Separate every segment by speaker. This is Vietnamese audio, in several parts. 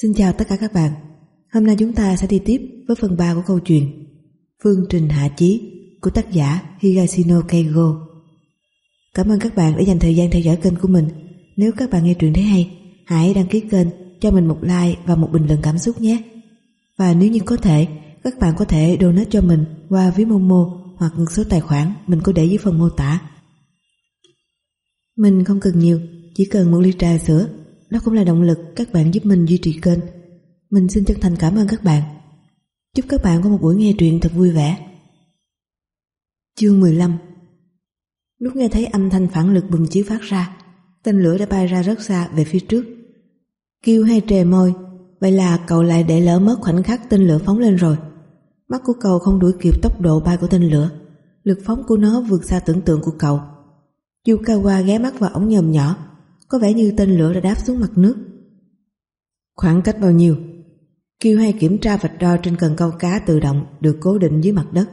Speaker 1: Xin chào tất cả các bạn. Hôm nay chúng ta sẽ đi tiếp với phần 3 của câu chuyện Phương Trình Hạ Chí của tác giả Higashino Keigo. Cảm ơn các bạn đã dành thời gian theo dõi kênh của mình. Nếu các bạn nghe truyện thấy hay, hãy đăng ký kênh, cho mình một like và một bình luận cảm xúc nhé. Và nếu như có thể, các bạn có thể donate cho mình qua ví Momo hoặc số tài khoản mình có để dưới phần mô tả. Mình không cần nhiều, chỉ cần một ly trà sữa. Đó cũng là động lực các bạn giúp mình duy trì kênh. Mình xin chân thành cảm ơn các bạn. Chúc các bạn có một buổi nghe truyện thật vui vẻ. Chương 15 Lúc nghe thấy âm thanh phản lực bùng chiếu phát ra, tên lửa đã bay ra rất xa về phía trước. Kêu hay trề môi, vậy là cậu lại để lỡ mất khoảnh khắc tên lửa phóng lên rồi. Mắt của cậu không đuổi kịp tốc độ bay của tên lửa, lực phóng của nó vượt xa tưởng tượng của cậu. Yukawa ghé mắt vào ống nhòm nhỏ, có vẻ như tên lửa đã đáp xuống mặt nước. Khoảng cách bao nhiêu? Kiêu hay kiểm tra vạch đo trên cần câu cá tự động được cố định dưới mặt đất.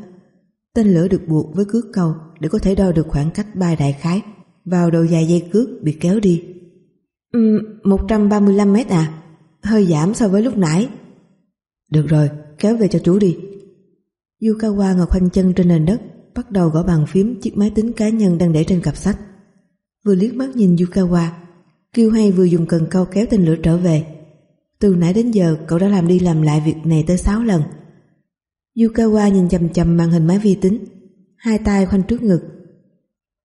Speaker 1: Tên lửa được buộc với cước câu để có thể đo được khoảng cách bay đại khái vào đầu dài dây cước bị kéo đi. Um, 135 mét à? Hơi giảm so với lúc nãy. Được rồi, kéo về cho chú đi. Yukawa ngồi khoanh chân trên nền đất bắt đầu gõ bàn phím chiếc máy tính cá nhân đang để trên cặp sách. Vừa liếc mắt nhìn Yukawa, kêu hay vừa dùng cần câu kéo tên lửa trở về. Từ nãy đến giờ cậu đã làm đi làm lại việc này tới 6 lần. Yukawa nhìn chầm chầm màn hình máy vi tính, hai tay khoanh trước ngực.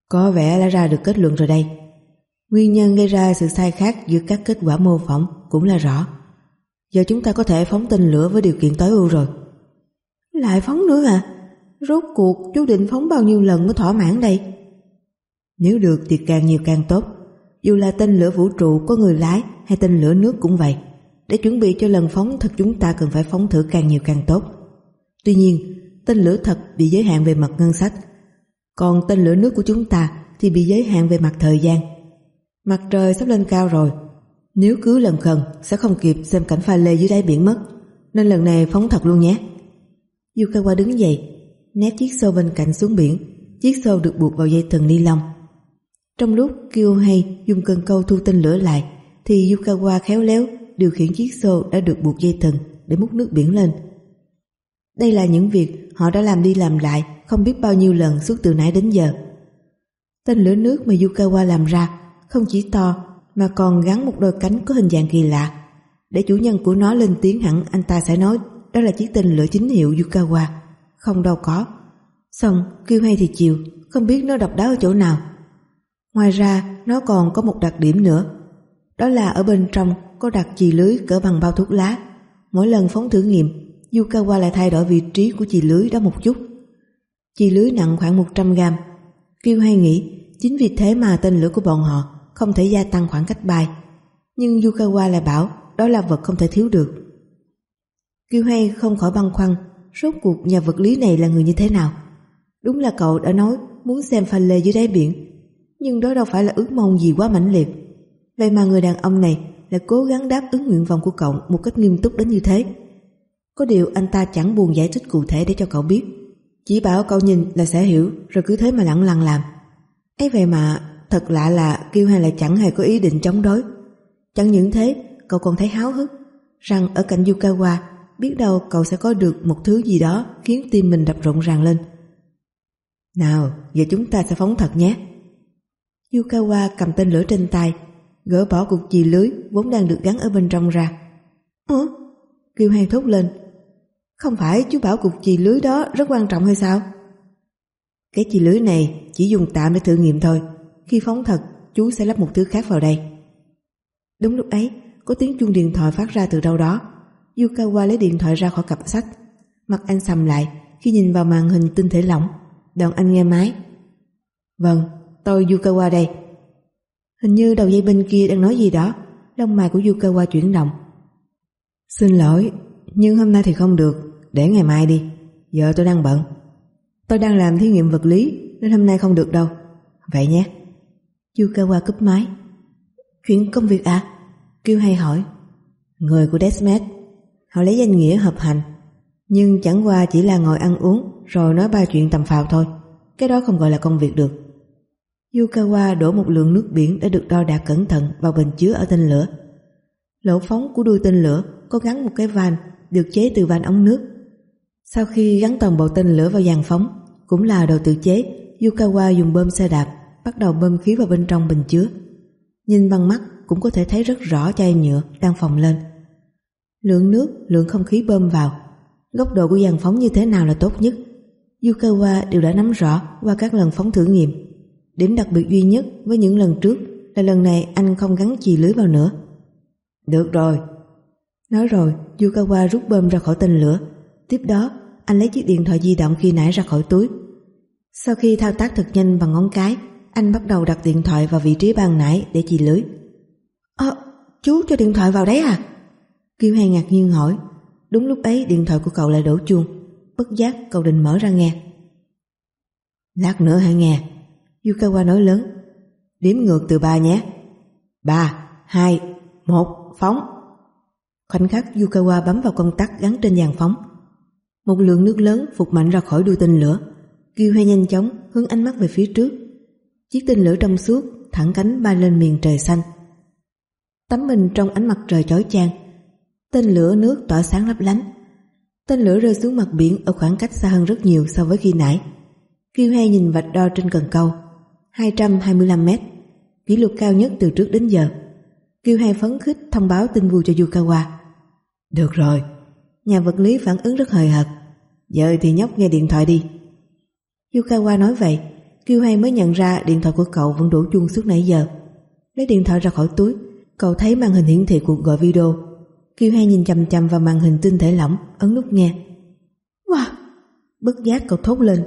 Speaker 1: Có vẻ đã ra được kết luận rồi đây. Nguyên nhân gây ra sự sai khác giữa các kết quả mô phỏng cũng là rõ. Giờ chúng ta có thể phóng tên lửa với điều kiện tối ưu rồi. Lại phóng nữa à? Rốt cuộc chú định phóng bao nhiêu lần mới thỏa mãn đây? Nếu được thì càng nhiều càng tốt. Dù là tên lửa vũ trụ có người lái hay tên lửa nước cũng vậy. Để chuẩn bị cho lần phóng thật chúng ta cần phải phóng thử càng nhiều càng tốt. Tuy nhiên, tên lửa thật bị giới hạn về mặt ngân sách. Còn tên lửa nước của chúng ta thì bị giới hạn về mặt thời gian. Mặt trời sắp lên cao rồi. Nếu cứ lần gần sẽ không kịp xem cảnh pha lê dưới đáy biển mất. Nên lần này phóng thật luôn nhé. Yukawa đứng dậy ném chiếc xô bên cạnh xuống biển chiếc xô được buộc vào dây thừng ni lông trong lúc Kyohei dùng cần câu thu tinh lửa lại thì Yukawa khéo léo điều khiển chiếc xô đã được buộc dây thừng để múc nước biển lên đây là những việc họ đã làm đi làm lại không biết bao nhiêu lần suốt từ nãy đến giờ tên lửa nước mà Yukawa làm ra không chỉ to mà còn gắn một đôi cánh có hình dạng kỳ lạ để chủ nhân của nó lên tiếng hẳn anh ta sẽ nói đó là chiếc tên lửa chính hiệu Yukawa không đâu có. Xong, kêu hay thì chịu, không biết nó độc đáo ở chỗ nào. Ngoài ra, nó còn có một đặc điểm nữa. Đó là ở bên trong có đặt chì lưới cỡ bằng bao thuốc lá. Mỗi lần phóng thử nghiệm, Yukawa lại thay đổi vị trí của chì lưới đó một chút. Chì lưới nặng khoảng 100 gram. Kêu hay nghĩ, chính vì thế mà tên lửa của bọn họ không thể gia tăng khoảng cách bay. Nhưng Yukawa lại bảo đó là vật không thể thiếu được. Kiêu hay không khỏi băn khoăn Rốt cuộc nhà vật lý này là người như thế nào Đúng là cậu đã nói Muốn xem pha lê dưới đáy biển nhưng đó đâu phải là ước mong gì quá mãnh liệt. Vậy mà người đàn ông này Lại cố gắng đáp ứng nguyện vọng của cậu Một cách nghiêm túc đến như thế. Có điều anh ta chẳng buồn giải thích cụ thể để cho cậu biết. Chỉ bảo cậu nhìn là sẽ hiểu Rồi cứ thế mà lặng lặng làm. Ấy vậy mà thật lạ là kêu hay là chẳng hề có ý định chống đối. Chẳng những thế Cậu còn thấy háo hức Rằng ở cạnh Yukawa biết đâu cậu sẽ có được một thứ gì đó khiến tim mình đập rộn ràng lên. Nào, giờ chúng ta sẽ phóng thật nhé. Yukawa cầm tên lửa trên tay, gỡ bỏ cục chì lưới vốn đang được gắn ở bên trong ra. Ủa? Kiều Hàng thốt lên. Không phải chú bảo cục chì lưới đó rất quan trọng hay sao? Cái chì lưới này chỉ dùng tạm để thử nghiệm thôi. Khi phóng thật, chú sẽ lắp một thứ khác vào đây. Đúng lúc ấy, có tiếng chuông điện thoại phát ra từ đâu đó. Yukawa lấy điện thoại ra khỏi cặp sách Mặt anh sầm lại khi nhìn vào màn hình tinh thể lỏng Đoạn anh nghe máy Vâng, tôi Yukawa đây. Hình như đầu dây bên kia đang nói gì đó, Lông mày của Yukawa chuyển động. Xin lỗi, Nhưng hôm nay thì không được, Để ngày mai đi, Giờ tôi đang bận. Tôi đang làm thí nghiệm vật lý, Nên hôm nay không được đâu. Vậy nhé. Yukawa cúp máy. Chuyện công việc à? Kêu hay hỏi. Người của Desmet. Họ lấy danh nghĩa hợp hành. Nhưng chẳng qua chỉ là ngồi ăn uống, Rồi nói ba chuyện tầm phào thôi. Cái đó không gọi là công việc được. Yukawa đổ một lượng nước biển Đã được đo đạc cẩn thận vào bình chứa ở tên lửa Lỗ phóng của đuôi tên lửa có gắn một cái van được chế từ van ống nước. Sau khi gắn toàn bộ tên lửa vào dàn phóng, cũng là đồ tự chế, Yukawa dùng bơm xe đạp bắt đầu bơm khí vào bên trong bình chứa. Nhìn bằng mắt cũng có thể thấy rất rõ chai nhựa đang phồng lên. Lượng nước, lượng không khí bơm vào, góc độ của dàn phóng như thế nào là tốt nhất. Yukawa đều đã nắm rõ qua các lần phóng thử nghiệm. Điểm đặc biệt duy nhất với những lần trước là lần này anh không gắn chì lưới vào nữa. Được rồi. Nói rồi, Yukawa rút bơm ra khỏi tên lửa. Tiếp đó, anh lấy chiếc điện thoại di động khi nãy ra khỏi túi. Sau khi thao tác thật nhanh bằng ngón cái, anh bắt đầu đặt điện thoại vào vị trí ban nãy để chì lưới. Ơ, chú cho điện thoại vào đấy à? Kiều Hay ngạc nhiên hỏi. Đúng lúc ấy điện thoại của cậu lại đổ chuông. Bất giác cậu định mở ra nghe. Lát nữa hãy nghe. Yukawa nói lớn. Đếm ngược từ ba nhé. Ba, hai, một, phóng. Khoảnh khắc Yukawa bấm vào công tắc gắn trên dàn phóng. Một lượng nước lớn phục mạnh ra khỏi đuôi tên lửa. Kiều Hay nhanh chóng hướng ánh mắt về phía trước. Chiếc tên lửa trong suốt thẳng cánh bay lên miền trời xanh. Tắm mình trong ánh mặt trời chói chang. Tên lửa nước tỏa sáng lấp lánh. Tên lửa rơi xuống mặt biển ở khoảng cách xa hơn rất nhiều so với khi nãy. Kiều Hay nhìn vạch đo trên cần câu. 225 mét, kỷ lục cao nhất từ trước đến giờ. Kiều Hay phấn khích thông báo tin vui cho Yukawa. Được rồi, nhà vật lý phản ứng rất hời hợt. Giờ thì nhóc nghe điện thoại đi. Yukawa nói vậy, Kiều Hay mới nhận ra điện thoại của cậu vẫn đổ chuông suốt nãy giờ. Lấy điện thoại ra khỏi túi, cậu thấy màn hình hiển thị cuộc gọi video. Kiều Hay nhìn chầm chầm vào màn hình tinh thể lỏng, ấn nút nghe. Wow! Bất giác cậu thốt lên.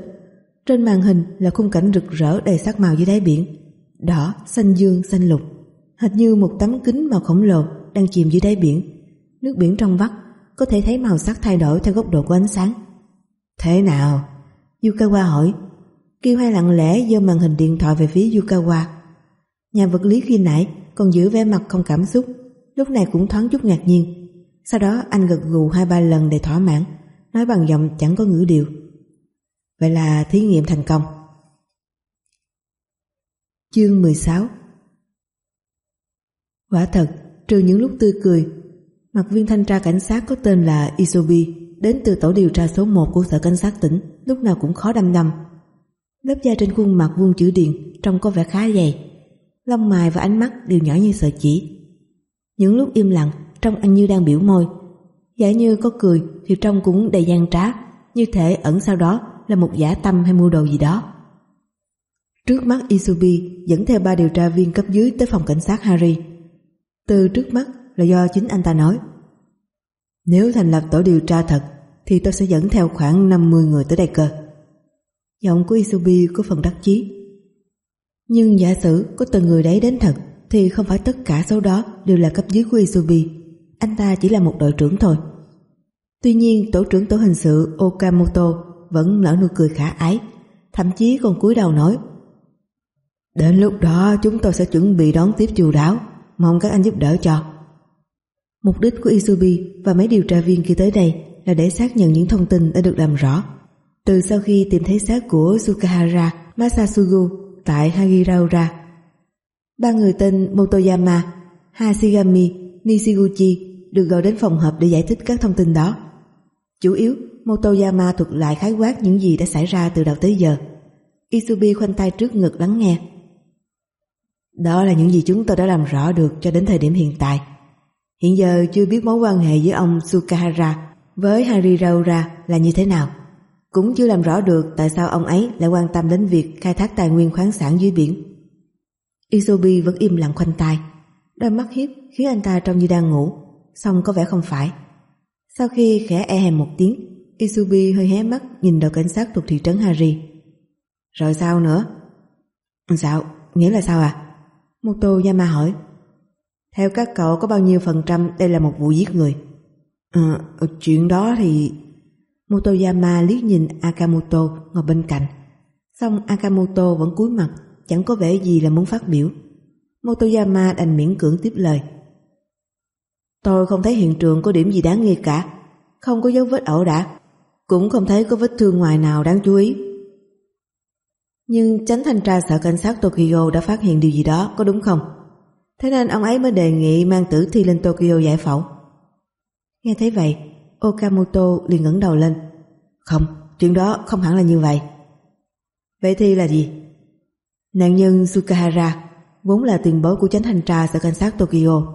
Speaker 1: Trên màn hình là khung cảnh rực rỡ đầy sắc màu dưới đáy biển. Đỏ, xanh dương, xanh lục. Hệt như một tấm kính màu khổng lồ đang chìm dưới đáy biển. Nước biển trong vắt, có thể thấy màu sắc thay đổi theo góc độ của ánh sáng. Thế nào? Yukawa hỏi Kiều lặng lẽ giơ màn hình điện thoại về phía Yukawa. Nhà vật lý khi nãy còn giữ vẻ mặt không cảm xúc, lúc này cũng thoáng chút ngạc nhiên. Sau đó anh gật gù hai ba lần để thỏa mãn, nói bằng giọng chẳng có ngữ điệu. Vậy là thí nghiệm thành công. Chương 16 Quả thật, trừ những lúc tươi cười, mặt viên thanh tra cảnh sát có tên là Isobi đến từ tổ điều tra số 1 của sở cảnh sát tỉnh lúc nào cũng khó đăm đăm Lớp da trên khuôn mặt vuông chữ điền trông có vẻ khá dày. Lông mày và ánh mắt đều nhỏ như sợi chỉ. Những lúc im lặng, trông anh như đang biểu môi. Giả như có cười thì trông cũng đầy gian trá, như thể ẩn sau đó là một giả tâm hay mua đồ gì đó. Trước mắt Isubi dẫn theo ba điều tra viên cấp dưới tới phòng cảnh sát Harry. Từ trước mắt là do chính anh ta nói. Nếu thành lập tổ điều tra thật, thì tôi sẽ dẫn theo khoảng 50 người tới đây cơ. Giọng của Isubi có phần đắc chí. Nhưng giả sử có từng người đấy đến thật, thì không phải tất cả số đó đều là cấp dưới của Isubi. Anh ta chỉ là một đội trưởng thôi. Tuy nhiên, tổ trưởng tổ hình sự Okamoto vẫn nở nụ cười khả ái, thậm chí còn cúi đầu nói Đến lúc đó chúng tôi sẽ chuẩn bị đón tiếp chu đáo, mong các anh giúp đỡ cho. Mục đích của Isubi và mấy điều tra viên khi tới đây là để xác nhận những thông tin đã được làm rõ từ sau khi tìm thấy xác của Sukahara Masasugu tại Hagiraura. Ba người tên Motoyama, Hashigami, Nishiguchi được gọi đến phòng họp để giải thích các thông tin đó. Chủ yếu, Motoyama thuật lại khái quát những gì đã xảy ra từ đầu tới giờ. Isubi khoanh tay trước ngực lắng nghe. Đó là những gì chúng tôi đã làm rõ được cho đến thời điểm hiện tại. Hiện giờ chưa biết mối quan hệ giữa ông Sukahara với Hariraura là như thế nào. Cũng chưa làm rõ được tại sao ông ấy lại quan tâm đến việc khai thác tài nguyên khoáng sản dưới biển. Isobi vẫn im lặng khoanh tay, đôi mắt hiếp khiến anh ta trông như đang ngủ, xong có vẻ không phải. Sau khi khẽ e hèm một tiếng, Isubi hơi hé mắt nhìn đầu cảnh sát thuộc thị trấn Hari. Rồi sao nữa? Sao? Nghĩa là sao à? Moto Yama hỏi. Theo các cậu có bao nhiêu phần trăm đây là một vụ giết người? À, chuyện đó thì Motoyama liếc nhìn Akamoto ngồi bên cạnh. Xong Akamoto vẫn cúi mặt, chẳng có vẻ gì là muốn phát biểu. Motoyama đành miễn cưỡng tiếp lời. Tôi không thấy hiện trường có điểm gì đáng nghi cả, không có dấu vết ẩu đả, cũng không thấy có vết thương ngoài nào đáng chú ý. Nhưng tránh thanh tra sở cảnh sát Tokyo đã phát hiện điều gì đó có đúng không? Thế nên ông ấy mới đề nghị mang tử thi lên Tokyo giải phẫu. Nghe thấy vậy, Okamoto liền ngẩng đầu lên. Không, chuyện đó không hẳn là như vậy. Vậy thì là gì? Nạn nhân Sukahara vốn là tiền bối của chánh thanh tra sở cảnh sát Tokyo.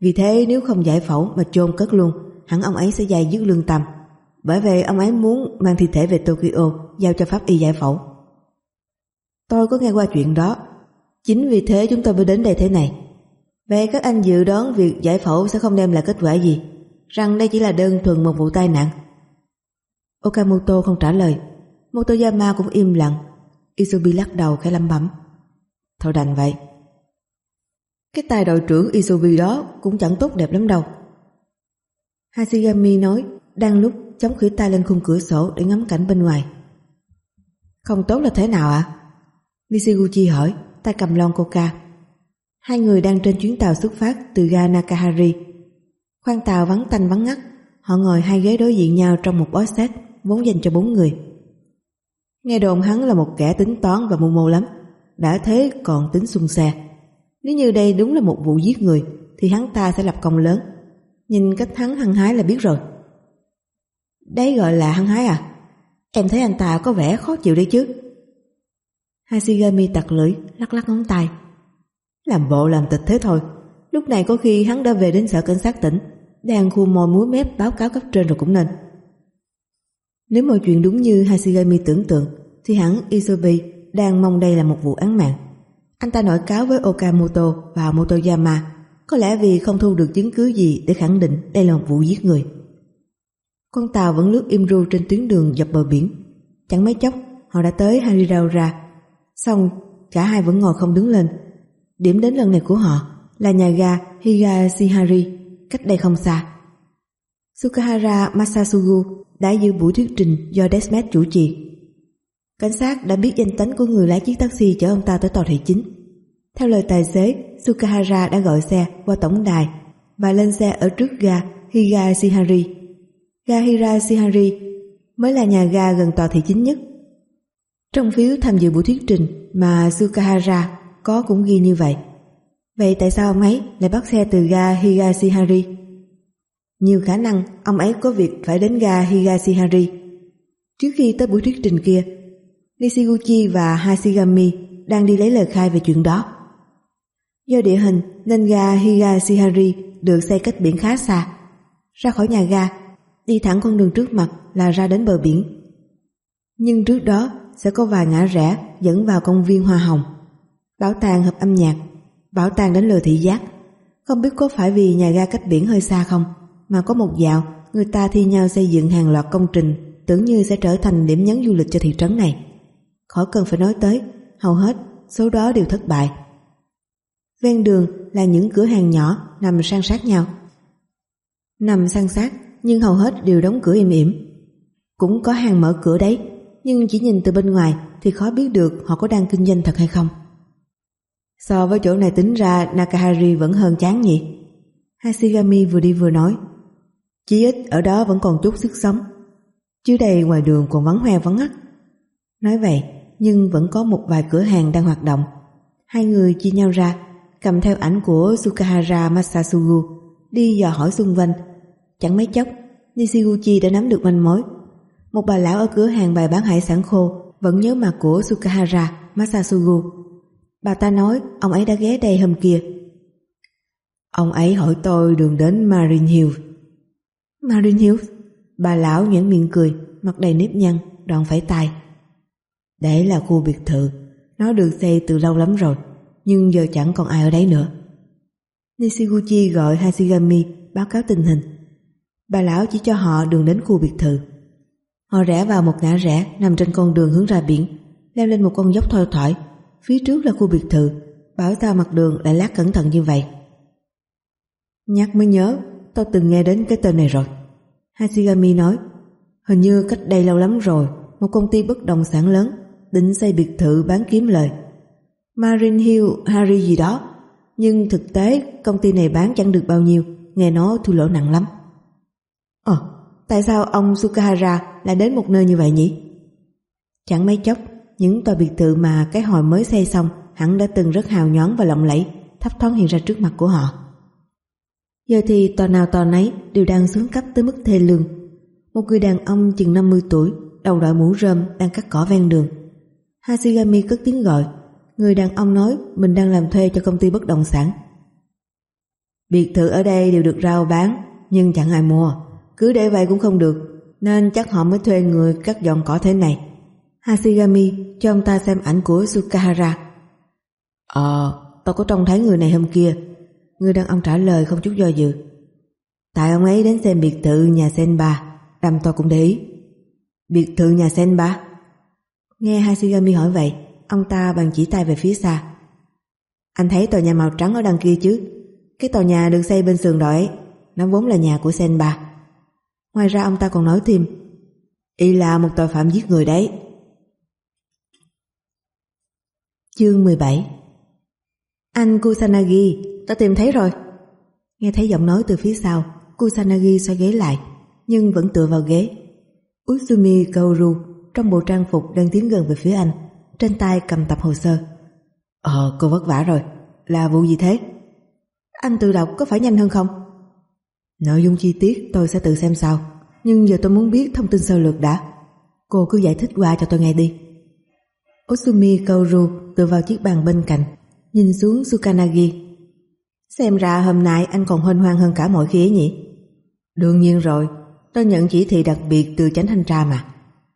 Speaker 1: Vì thế nếu không giải phẫu mà chôn cất luôn, hẳn ông ấy sẽ dày dứt lương tâm. Bởi vậy, ông ấy muốn mang thi thể về Tokyo, giao cho pháp y giải phẫu. Tôi có nghe qua chuyện đó. Chính vì thế chúng tôi mới đến đây thế này. Vậy các anh dự đoán việc giải phẫu sẽ không đem lại kết quả gì? Rằng đây chỉ là đơn thuần một vụ tai nạn. Okamoto không trả lời. Motoyama cũng im lặng. Isubi lắc đầu khẽ lẩm bẩm. Thôi đành vậy. Cái tài đội trưởng Isubi đó cũng chẳng tốt đẹp lắm đâu. Hashigami nói, đang lúc chống khủy tay lên khung cửa sổ để ngắm cảnh bên ngoài. Không tốt là thế nào ạ? À? Nishiguchi hỏi, tay cầm lon coca. Hai người đang trên chuyến tàu xuất phát từ ga Nakahari. Khoang tàu vắng tanh vắng ngắt, họ ngồi hai ghế đối diện nhau trong một bó xét vốn dành cho bốn người. Nghe đồn hắn là một kẻ tính toán và mưu mô lắm, đã thế còn tính xung xe. Nếu như đây đúng là một vụ giết người thì hắn ta sẽ lập công lớn. Nhìn cách hắn hăng hái là biết rồi. Đấy gọi là hăng hái à? Em thấy anh ta có vẻ khó chịu đấy chứ. Hashigami tặc lưỡi, lắc lắc ngón tay. Làm bộ làm tịch thế thôi. Lúc này có khi hắn đã về đến sở cảnh sát tỉnh, đang khu mồi muối mép báo cáo cấp trên rồi cũng nên. Nếu mọi chuyện đúng như Hashigami tưởng tượng, thì hẳn Isobi đang mong đây là một vụ án mạng. Anh ta nổi cáo với Okamoto và Motoyama có lẽ vì không thu được chứng cứ gì để khẳng định đây là một vụ giết người. Con tàu vẫn lướt im ru trên tuyến đường dọc bờ biển. Chẳng mấy chốc họ đã tới Hariraura. Xong cả hai vẫn ngồi không đứng lên. Điểm đến lần này của họ là nhà ga Higashihari cách đây không xa. Sukahara Masasugu đã giữ buổi thuyết trình do Desmet chủ trì Cảnh sát đã biết danh tính của người lái chiếc taxi chở ông ta tới tòa thị chính. Theo lời tài xế, Sukahara đã gọi xe qua tổng đài và lên xe ở trước ga Higashihari. Ga Higashihari mới là nhà ga gần tòa thị chính nhất. Trong phiếu tham dự buổi thuyết trình mà Sukahara có cũng ghi như vậy. Vậy tại sao ông ấy lại bắt xe từ ga Higashihari? Nhiều khả năng ông ấy có việc phải đến ga Higashihari. Trước khi tới buổi thuyết trình kia, Nishiguchi và Hashigami đang đi lấy lời khai về chuyện đó. Do địa hình nên ga Higashihari được xây cách biển khá xa. Ra khỏi nhà ga, đi thẳng con đường trước mặt là ra đến bờ biển. Nhưng trước đó sẽ có vài ngã rẽ dẫn vào công viên Hoa Hồng, bảo tàng hợp âm nhạc, bảo tàng đến lừa thị giác. Không biết có phải vì nhà ga cách biển hơi xa không, mà có một dạo người ta thi nhau xây dựng hàng loạt công trình tưởng như sẽ trở thành điểm nhấn du lịch cho thị trấn này. Khỏi cần phải nói tới, hầu hết số đó đều thất bại. Ven đường là những cửa hàng nhỏ nằm san sát nhau. Nằm san sát nhưng hầu hết đều đóng cửa im ỉm. Cũng có hàng mở cửa đấy, nhưng chỉ nhìn từ bên ngoài thì khó biết được họ có đang kinh doanh thật hay không. So với chỗ này tính ra Nakahari vẫn hơn chán nhỉ? Hashigami vừa đi vừa nói. Chí ít ở đó vẫn còn chút sức sống. Chứ đây ngoài đường còn vắng hoe vắng ngắt. Nói vậy, nhưng vẫn có một vài cửa hàng đang hoạt động. Hai người chia nhau ra, cầm theo ảnh của Sukahara Masasugu, đi dò hỏi xung quanh. Chẳng mấy chốc, Nishiguchi đã nắm được manh mối. Một bà lão ở cửa hàng bày bán hải sản khô vẫn nhớ mặt của Sukahara Masasugu. Bà ta nói ông ấy đã ghé đây hôm kia. Ông ấy hỏi tôi đường đến Marine Hills. Marine Hills? Bà lão nhẫn miệng cười, mặt đầy nếp nhăn, đoạn phải tay. Đấy là khu biệt thự, nó được xây từ lâu lắm rồi, nhưng giờ chẳng còn ai ở đấy nữa. Nishiguchi gọi Hashigami báo cáo tình hình. Bà lão chỉ cho họ đường đến khu biệt thự. Họ rẽ vào một ngã rẽ nằm trên con đường hướng ra biển, leo lên một con dốc thoi thoải. Phía trước là khu biệt thự, bảo tao mặt đường lại lát cẩn thận như vậy. Nhắc mới nhớ, tôi từng nghe đến cái tên này rồi. Hashigami nói, hình như cách đây lâu lắm rồi, một công ty bất động sản lớn định xây biệt thự bán kiếm lời. Marine Hill Harry gì đó, nhưng thực tế công ty này bán chẳng được bao nhiêu, nghe nó thua lỗ nặng lắm. Ờ, tại sao ông Sukahara lại đến một nơi như vậy nhỉ? Chẳng mấy chốc, những tòa biệt thự mà cái hồi mới xây xong hẳn đã từng rất hào nhoáng và lộng lẫy, thấp thoáng hiện ra trước mặt của họ. Giờ thì tòa nào tòa nấy đều đang xuống cấp tới mức thê lương. Một người đàn ông chừng 50 tuổi, đầu đội mũ rơm đang cắt cỏ ven đường. Hashigami cất tiếng gọi. Người đàn ông nói mình đang làm thuê cho công ty bất động sản. Biệt thự ở đây đều được rao bán, nhưng chẳng ai mua. Cứ để vậy cũng không được, nên chắc họ mới thuê người cắt dọn cỏ thế này. Hashigami cho ông ta xem ảnh của Sukahara. Ờ, tôi có trông thấy người này hôm kia. Người đàn ông trả lời không chút do dự. Tại ông ấy đến xem biệt thự nhà Senba, đâm tôi cũng để ý. Biệt thự nhà Senba? Nghe Hashigami hỏi vậy, ông ta bằng chỉ tay về phía xa. Anh thấy tòa nhà màu trắng ở đằng kia chứ? Cái tòa nhà được xây bên sườn đồi ấy, nó vốn là nhà của Senba. Ngoài ra ông ta còn nói thêm, y là một tội phạm giết người đấy. Chương 17 Anh Kusanagi, ta tìm thấy rồi. Nghe thấy giọng nói từ phía sau, Kusanagi xoay ghế lại, nhưng vẫn tựa vào ghế. Usumi Kaoru trong bộ trang phục đang tiến gần về phía anh, trên tay cầm tập hồ sơ. Ờ, cô vất vả rồi, là vụ gì thế? Anh tự đọc có phải nhanh hơn không? Nội dung chi tiết tôi sẽ tự xem sau, nhưng giờ tôi muốn biết thông tin sơ lược đã. Cô cứ giải thích qua cho tôi nghe đi. Osumi Kaoru tựa vào chiếc bàn bên cạnh, nhìn xuống Sukanagi. Xem ra hôm nay anh còn hân hoan hơn cả mọi khi ấy nhỉ? Đương nhiên rồi, tôi nhận chỉ thị đặc biệt từ chánh thanh tra mà.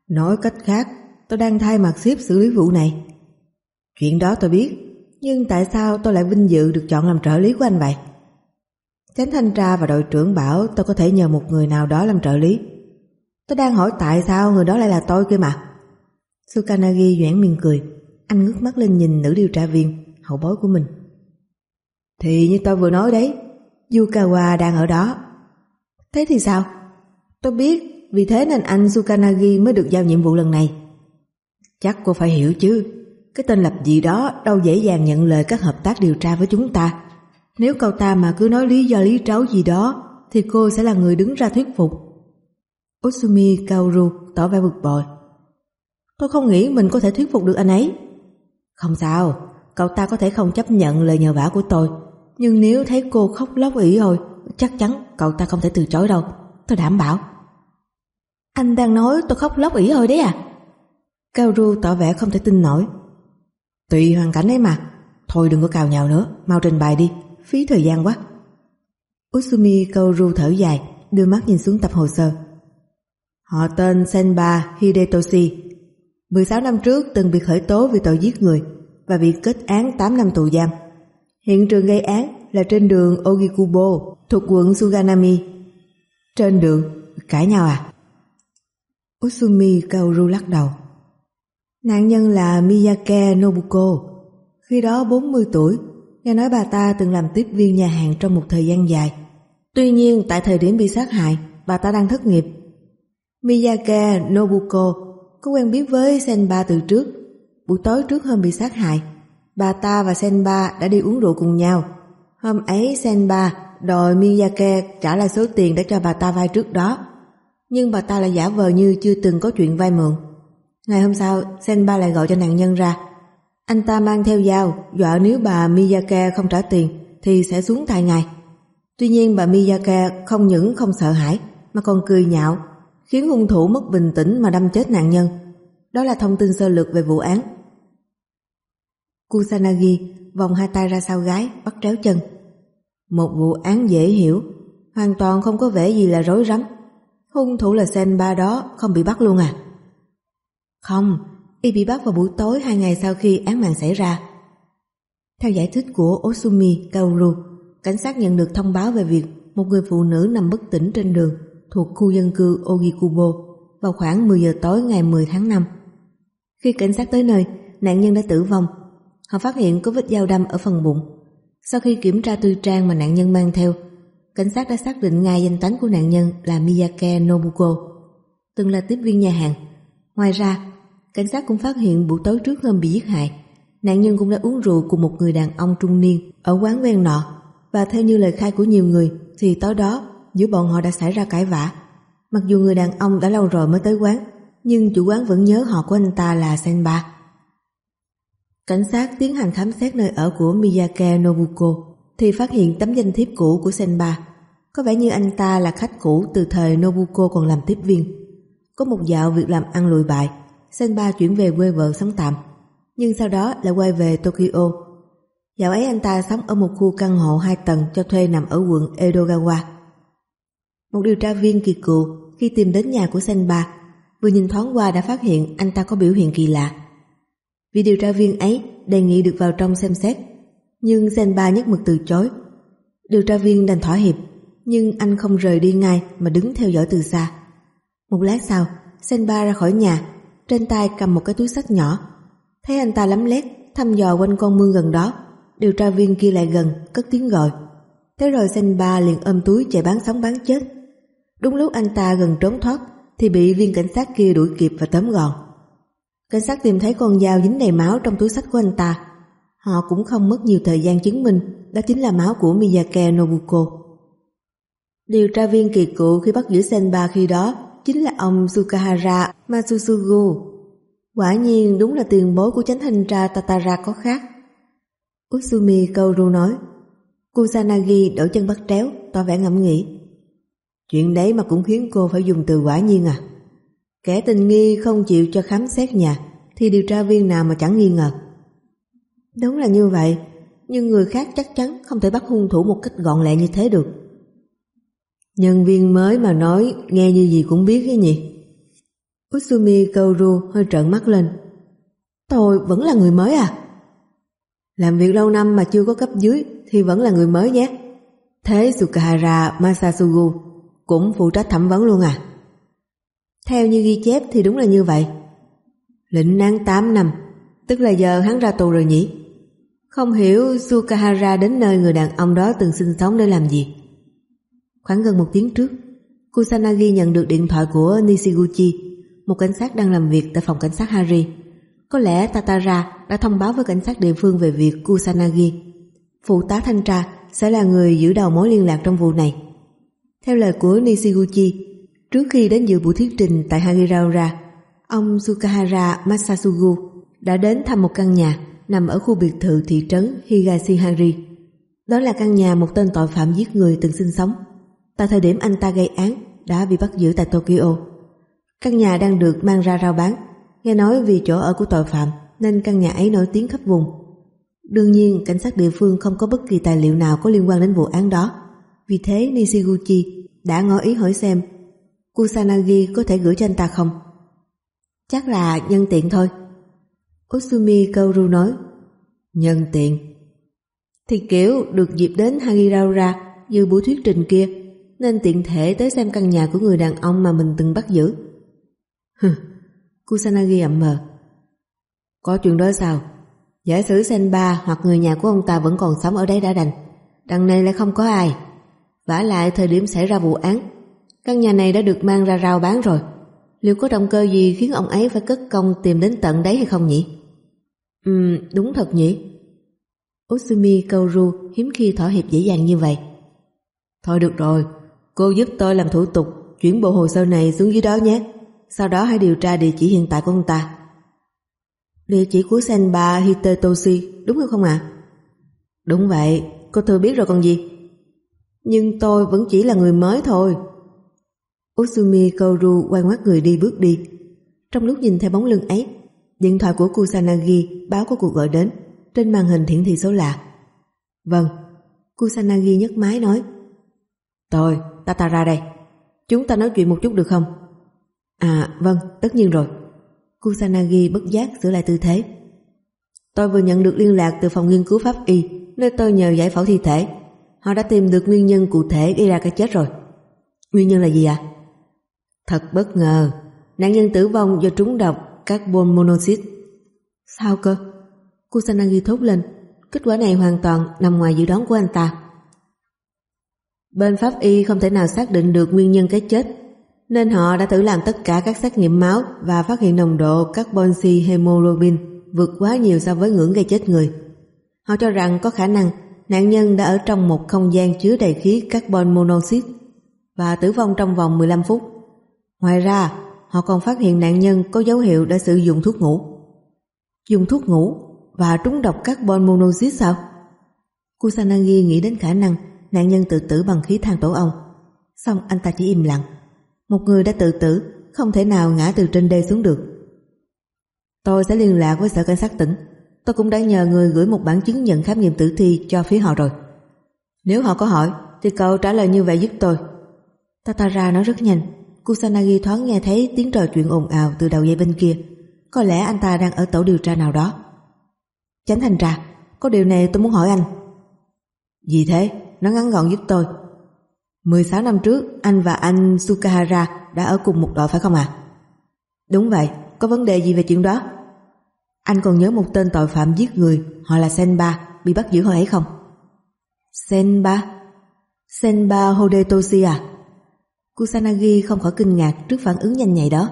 Speaker 1: Nói cách khác, tôi đang thay mặt xếp xử lý vụ này. Chuyện đó tôi biết, nhưng tại sao tôi lại vinh dự được chọn làm trợ lý của anh vậy? Chánh thanh tra và đội trưởng bảo tôi có thể nhờ một người nào đó làm trợ lý. Tôi đang hỏi tại sao người đó lại là tôi kia mà. Sukanagi nhoẻn miệng cười. Anh ngước mắt lên nhìn nữ điều tra viên, hậu bối của mình. Thì như tôi vừa nói đấy, Yukawa đang ở đó. Thế thì sao? Tôi biết, vì thế nên anh Sukanagi mới được giao nhiệm vụ lần này. Chắc cô phải hiểu chứ, cái tên lập dị đó đâu dễ dàng nhận lời các hợp tác điều tra với chúng ta. Nếu cậu ta mà cứ nói lý do lý tráo gì đó, thì cô sẽ là người đứng ra thuyết phục. Osumi Kaoru tỏ vẻ bực bội. Tôi không nghĩ mình có thể thuyết phục được anh ấy. Không sao, cậu ta có thể không chấp nhận lời nhờ vả của tôi, nhưng nếu thấy cô khóc lóc ỉ rồi, chắc chắn cậu ta không thể từ chối đâu, tôi đảm bảo. Anh đang nói tôi khóc lóc ỉ rồi đấy à? Kaoru tỏ vẻ không thể tin nổi. Tùy hoàn cảnh ấy mà, thôi đừng có cào nhào nữa, mau trình bày đi, phí thời gian quá. Usumi Kaoru thở dài, đưa mắt nhìn xuống tập hồ sơ. Họ tên Senba Hidetoshi, 16 năm trước từng bị khởi tố vì tội giết người và bị kết án 8 năm tù giam. Hiện trường gây án là trên đường Ogikubo thuộc quận Suganami. Trên đường, cãi nhau à? Usumi Kaoru lắc đầu. Nạn nhân là Miyake Nobuko, khi đó 40 tuổi, nghe nói bà ta từng làm tiếp viên nhà hàng trong một thời gian dài. Tuy nhiên tại thời điểm bị sát hại, bà ta đang thất nghiệp. Miyake Nobuko có quen biết với Senba từ trước. Buổi tối trước hôm bị sát hại, bà ta và Senba đã đi uống rượu cùng nhau. Hôm ấy Senba đòi Miyake trả lại số tiền đã cho bà ta vay trước đó. Nhưng bà ta lại giả vờ như chưa từng có chuyện vay mượn. Ngày hôm sau, Senba lại gọi cho nạn nhân ra. Anh ta mang theo dao, dọa nếu bà Miyake không trả tiền thì sẽ xuống tay ngài. Tuy nhiên bà Miyake không những không sợ hãi mà còn cười nhạo khiến hung thủ mất bình tĩnh mà đâm chết nạn nhân. Đó là thông tin sơ lược về vụ án. Kusanagi vòng hai tay ra sau gái, bắt tréo chân. Một vụ án dễ hiểu, hoàn toàn không có vẻ gì là rối rắm. Hung thủ là Senba đó, không bị bắt luôn à? Không, y bị bắt vào buổi tối hai ngày sau khi án mạng xảy ra. Theo giải thích của Osumi Kaoru, cảnh sát nhận được thông báo về việc một người phụ nữ nằm bất tỉnh trên đường thuộc khu dân cư Ogikubo vào khoảng 10 giờ tối ngày 10 tháng 5. Khi cảnh sát tới nơi, nạn nhân đã tử vong. Họ phát hiện có vết dao đâm ở phần bụng. Sau khi kiểm tra tư trang mà nạn nhân mang theo, cảnh sát đã xác định ngay danh tánh của nạn nhân là Miyake Nobuko, từng là tiếp viên nhà hàng. Ngoài ra, cảnh sát cũng phát hiện buổi tối trước hôm bị giết hại, nạn nhân cũng đã uống rượu cùng một người đàn ông trung niên ở quán ven nọ và theo như lời khai của nhiều người thì tối đó giữa bọn họ đã xảy ra cãi vã. Mặc dù người đàn ông đã lâu rồi mới tới quán, nhưng chủ quán vẫn nhớ họ của anh ta là Senba. Cảnh sát tiến hành khám xét nơi ở của Miyake Nobuko thì phát hiện tấm danh thiếp cũ của Senba. Có vẻ như anh ta là khách cũ từ thời Nobuko còn làm tiếp viên. Có một dạo việc làm ăn lùi bại, Senba chuyển về quê vợ sống tạm, nhưng sau đó lại quay về Tokyo. Dạo ấy anh ta sống ở một khu căn hộ hai tầng cho thuê nằm ở quận Edogawa. Một điều tra viên kỳ cựu khi tìm đến nhà của Senba vừa nhìn thoáng qua đã phát hiện anh ta có biểu hiện kỳ lạ. Vì điều tra viên ấy đề nghị được vào trong xem xét, nhưng Senba nhất mực từ chối. Điều tra viên đành thỏa hiệp, nhưng anh không rời đi ngay mà đứng theo dõi từ xa. Một lát sau, Senba ra khỏi nhà, trên tay cầm một cái túi sách nhỏ. Thấy anh ta lắm lét, thăm dò quanh con mương gần đó, điều tra viên kia lại gần, cất tiếng gọi. Thế rồi Senba liền ôm túi chạy bán sống bán chết. Đúng lúc anh ta gần trốn thoát, thì bị viên cảnh sát kia đuổi kịp và tóm gọn. Cảnh sát tìm thấy con dao dính đầy máu trong túi sách của anh ta. Họ cũng không mất nhiều thời gian chứng minh đó chính là máu của Miyake Nobuko. Điều tra viên kỳ cựu khi bắt giữ Senba khi đó chính là ông Sukahara Matsusugu. Quả nhiên đúng là tiền bối của chánh hình ra Tatara có khác. Usumi Kaoru nói. Kusanagi đổi chân bắt tréo, tỏ vẻ ngẫm nghĩ. Chuyện đấy mà cũng khiến cô phải dùng từ quả nhiên à. Kẻ tình nghi không chịu cho khám xét nhà thì điều tra viên nào mà chẳng nghi ngờ. Đúng là như vậy, nhưng người khác chắc chắn không thể bắt hung thủ một cách gọn lẹ như thế được. Nhân viên mới mà nói nghe như gì cũng biết cái nhỉ. Usumi Kaoru hơi trợn mắt lên. Tôi vẫn là người mới à? Làm việc lâu năm mà chưa có cấp dưới thì vẫn là người mới nhé. Thế Sukahara Masasugu cũng phụ trách thẩm vấn luôn à? Theo như ghi chép thì đúng là như vậy. Lĩnh án 8 năm, tức là giờ hắn ra tù rồi nhỉ? Không hiểu Sukahara đến nơi người đàn ông đó từng sinh sống để làm gì. Khoảng gần một tiếng trước, Kusanagi nhận được điện thoại của Nishiguchi, một cảnh sát đang làm việc tại phòng cảnh sát Hari. Có lẽ Tatara đã thông báo với cảnh sát địa phương về việc Kusanagi, phụ tá thanh tra, sẽ là người giữ đầu mối liên lạc trong vụ này. Theo lời của Nishiguchi, trước khi đến dự buổi thuyết trình tại Hagiraura, ông Sukahara Masasugu đã đến thăm một căn nhà nằm ở khu biệt thự thị trấn Higashihari. Đó là căn nhà một tên tội phạm giết người từng sinh sống. Tại thời điểm anh ta gây án, đã bị bắt giữ tại Tokyo. Căn nhà đang được mang ra rao bán. Nghe nói vì chỗ ở của tội phạm, nên căn nhà ấy nổi tiếng khắp vùng. Đương nhiên, cảnh sát địa phương không có bất kỳ tài liệu nào có liên quan đến vụ án đó. Vì thế, Nishiguchi đã ngỏ ý hỏi xem, Kusanagi có thể gửi cho anh ta không? Chắc là nhân tiện thôi. Osumi Kaoru nói, Nhân tiện Thì kiểu, được dịp đến Hagiraura như buổi thuyết trình kia nên tiện thể tới xem căn nhà của người đàn ông mà mình từng bắt giữ. Hừ, Kusanagi ậm mờ. Có chuyện đó sao? Giả sử Senba hoặc người nhà của ông ta vẫn còn sống ở đấy đã đành. Đằng này lại không có ai vả lại thời điểm xảy ra vụ án căn nhà này đã được mang ra rao bán rồi liệu có động cơ gì khiến ông ấy phải cất công tìm đến tận đấy hay không nhỉ ừm đúng thật nhỉ Usumi Kaoru hiếm khi thỏa hiệp dễ dàng như vậy thôi được rồi cô giúp tôi làm thủ tục chuyển bộ hồ sơ này xuống dưới đó nhé sau đó hãy điều tra địa chỉ hiện tại của ông ta địa chỉ của Senba Hitetoshi đúng không ạ đúng vậy cô thừa biết rồi còn gì nhưng tôi vẫn chỉ là người mới thôi. Usumi Koru quay ngoắt người đi bước đi. Trong lúc nhìn theo bóng lưng ấy, điện thoại của Kusanagi báo có cuộc gọi đến. Trên màn hình hiển thị số lạ. Vâng, Kusanagi nhấc máy nói. Tôi, ta ra đây. Chúng ta nói chuyện một chút được không? À, vâng, tất nhiên rồi. Kusanagi bất giác sửa lại tư thế. Tôi vừa nhận được liên lạc từ phòng nghiên cứu pháp y, nơi tôi nhờ giải phẫu thi thể. Họ đã tìm được nguyên nhân cụ thể gây ra cái chết rồi. Nguyên nhân là gì ạ? À? Thật bất ngờ, nạn nhân tử vong do trúng độc carbon monoxide. Sao cơ? Kusanagi thốt lên, kết quả này hoàn toàn nằm ngoài dự đoán của anh ta. Bên pháp y không thể nào xác định được nguyên nhân cái chết, nên họ đã thử làm tất cả các xét nghiệm máu và phát hiện nồng độ carbon C hemoglobin vượt quá nhiều so với ngưỡng gây chết người. Họ cho rằng có khả năng nạn nhân đã ở trong một không gian chứa đầy khí carbon monoxide và tử vong trong vòng 15 phút. Ngoài ra, họ còn phát hiện nạn nhân có dấu hiệu đã sử dụng thuốc ngủ. Dùng thuốc ngủ? và trúng độc carbon monoxide sao? Kusanagi nghĩ đến khả năng nạn nhân tự tử bằng khí than tổ ong. Xong anh ta chỉ im lặng. Một người đã tự tử, không thể nào ngã từ trên đê xuống được. Tôi sẽ liên lạc với sở cảnh sát tỉnh. Tôi cũng đã nhờ người gửi một bản chứng nhận khám nghiệm tử thi cho phía họ rồi. Nếu họ có hỏi, thì cậu trả lời như vậy giúp tôi. Tatara nói rất nhanh. Kusanagi thoáng nghe thấy tiếng trò chuyện ồn ào từ đầu dây bên kia. Có lẽ anh ta đang ở tổ điều tra nào đó. Chánh thành ra. có điều này tôi muốn hỏi anh. Gì thế? Nó ngắn gọn giúp tôi. 16 năm trước, anh và anh Sukahara đã ở cùng một đội phải không ạ? Đúng vậy, có vấn đề gì về chuyện đó? Anh còn nhớ một tên tội phạm giết người, họ là Senba, bị bắt giữ hồi ấy không? Senba? Senba Hodetoshi à? Kusanagi không khỏi kinh ngạc trước phản ứng nhanh nhạy đó.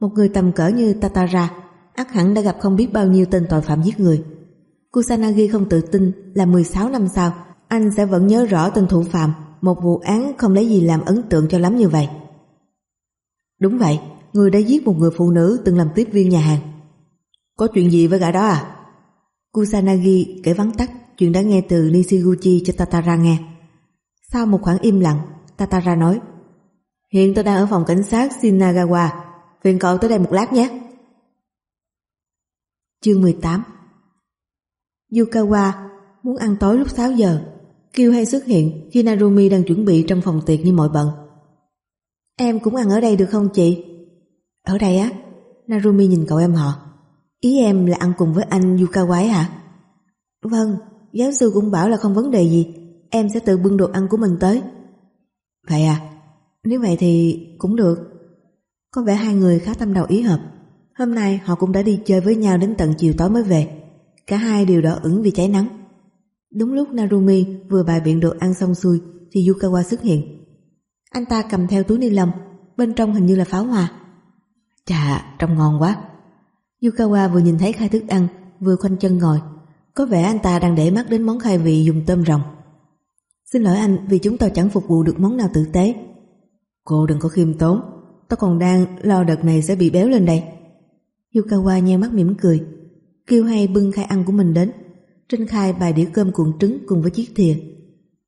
Speaker 1: Một người tầm cỡ như Tatara ắt hẳn đã gặp không biết bao nhiêu tên tội phạm giết người. Kusanagi không tự tin là 16 năm sau anh sẽ vẫn nhớ rõ tên thủ phạm một vụ án không lấy gì làm ấn tượng cho lắm như vậy. Đúng vậy, người đã giết một người phụ nữ từng làm tiếp viên nhà hàng. Có chuyện gì với gã đó à? Kusanagi kể vắn tắt chuyện đã nghe từ Nishiguchi cho Tatara nghe. Sau một khoảng im lặng, Tatara nói Hiện tôi đang ở phòng cảnh sát Shinagawa, phiền cậu tới đây một lát nhé. Chương 18 Yukawa muốn ăn tối lúc 6 giờ Kiều hay xuất hiện khi Narumi đang chuẩn bị trong phòng tiệc như mọi bận. Em cũng ăn ở đây được không chị? Ở đây á? Narumi nhìn cậu em họ. Ý em là ăn cùng với anh Yukawa hả? Vâng, giáo sư cũng bảo là không vấn đề gì. Em sẽ tự bưng đồ ăn của mình tới. Vậy à? Nếu vậy thì cũng được. Có vẻ hai người khá tâm đầu ý hợp. Hôm nay họ cũng đã đi chơi với nhau đến tận chiều tối mới về. Cả hai đều đỏ ửng vì cháy nắng. Đúng lúc Narumi vừa bài biện đồ ăn xong xuôi thì Yukawa xuất hiện. Anh ta cầm theo túi ni lông, bên trong hình như là pháo hoa. Chà, trông ngon quá. Yukawa vừa nhìn thấy khai thức ăn, vừa khoanh chân ngồi. Có vẻ anh ta đang để mắt đến món khai vị dùng tôm rồng. Xin lỗi anh vì chúng tôi chẳng phục vụ được món nào tử tế. Cô đừng có khiêm tốn, tôi còn đang lo đợt này sẽ bị béo lên đây. Yukawa nheo mắt mỉm cười, kêu hay bưng khai ăn của mình đến. Trên khai bài đĩa cơm cuộn trứng cùng với chiếc thìa.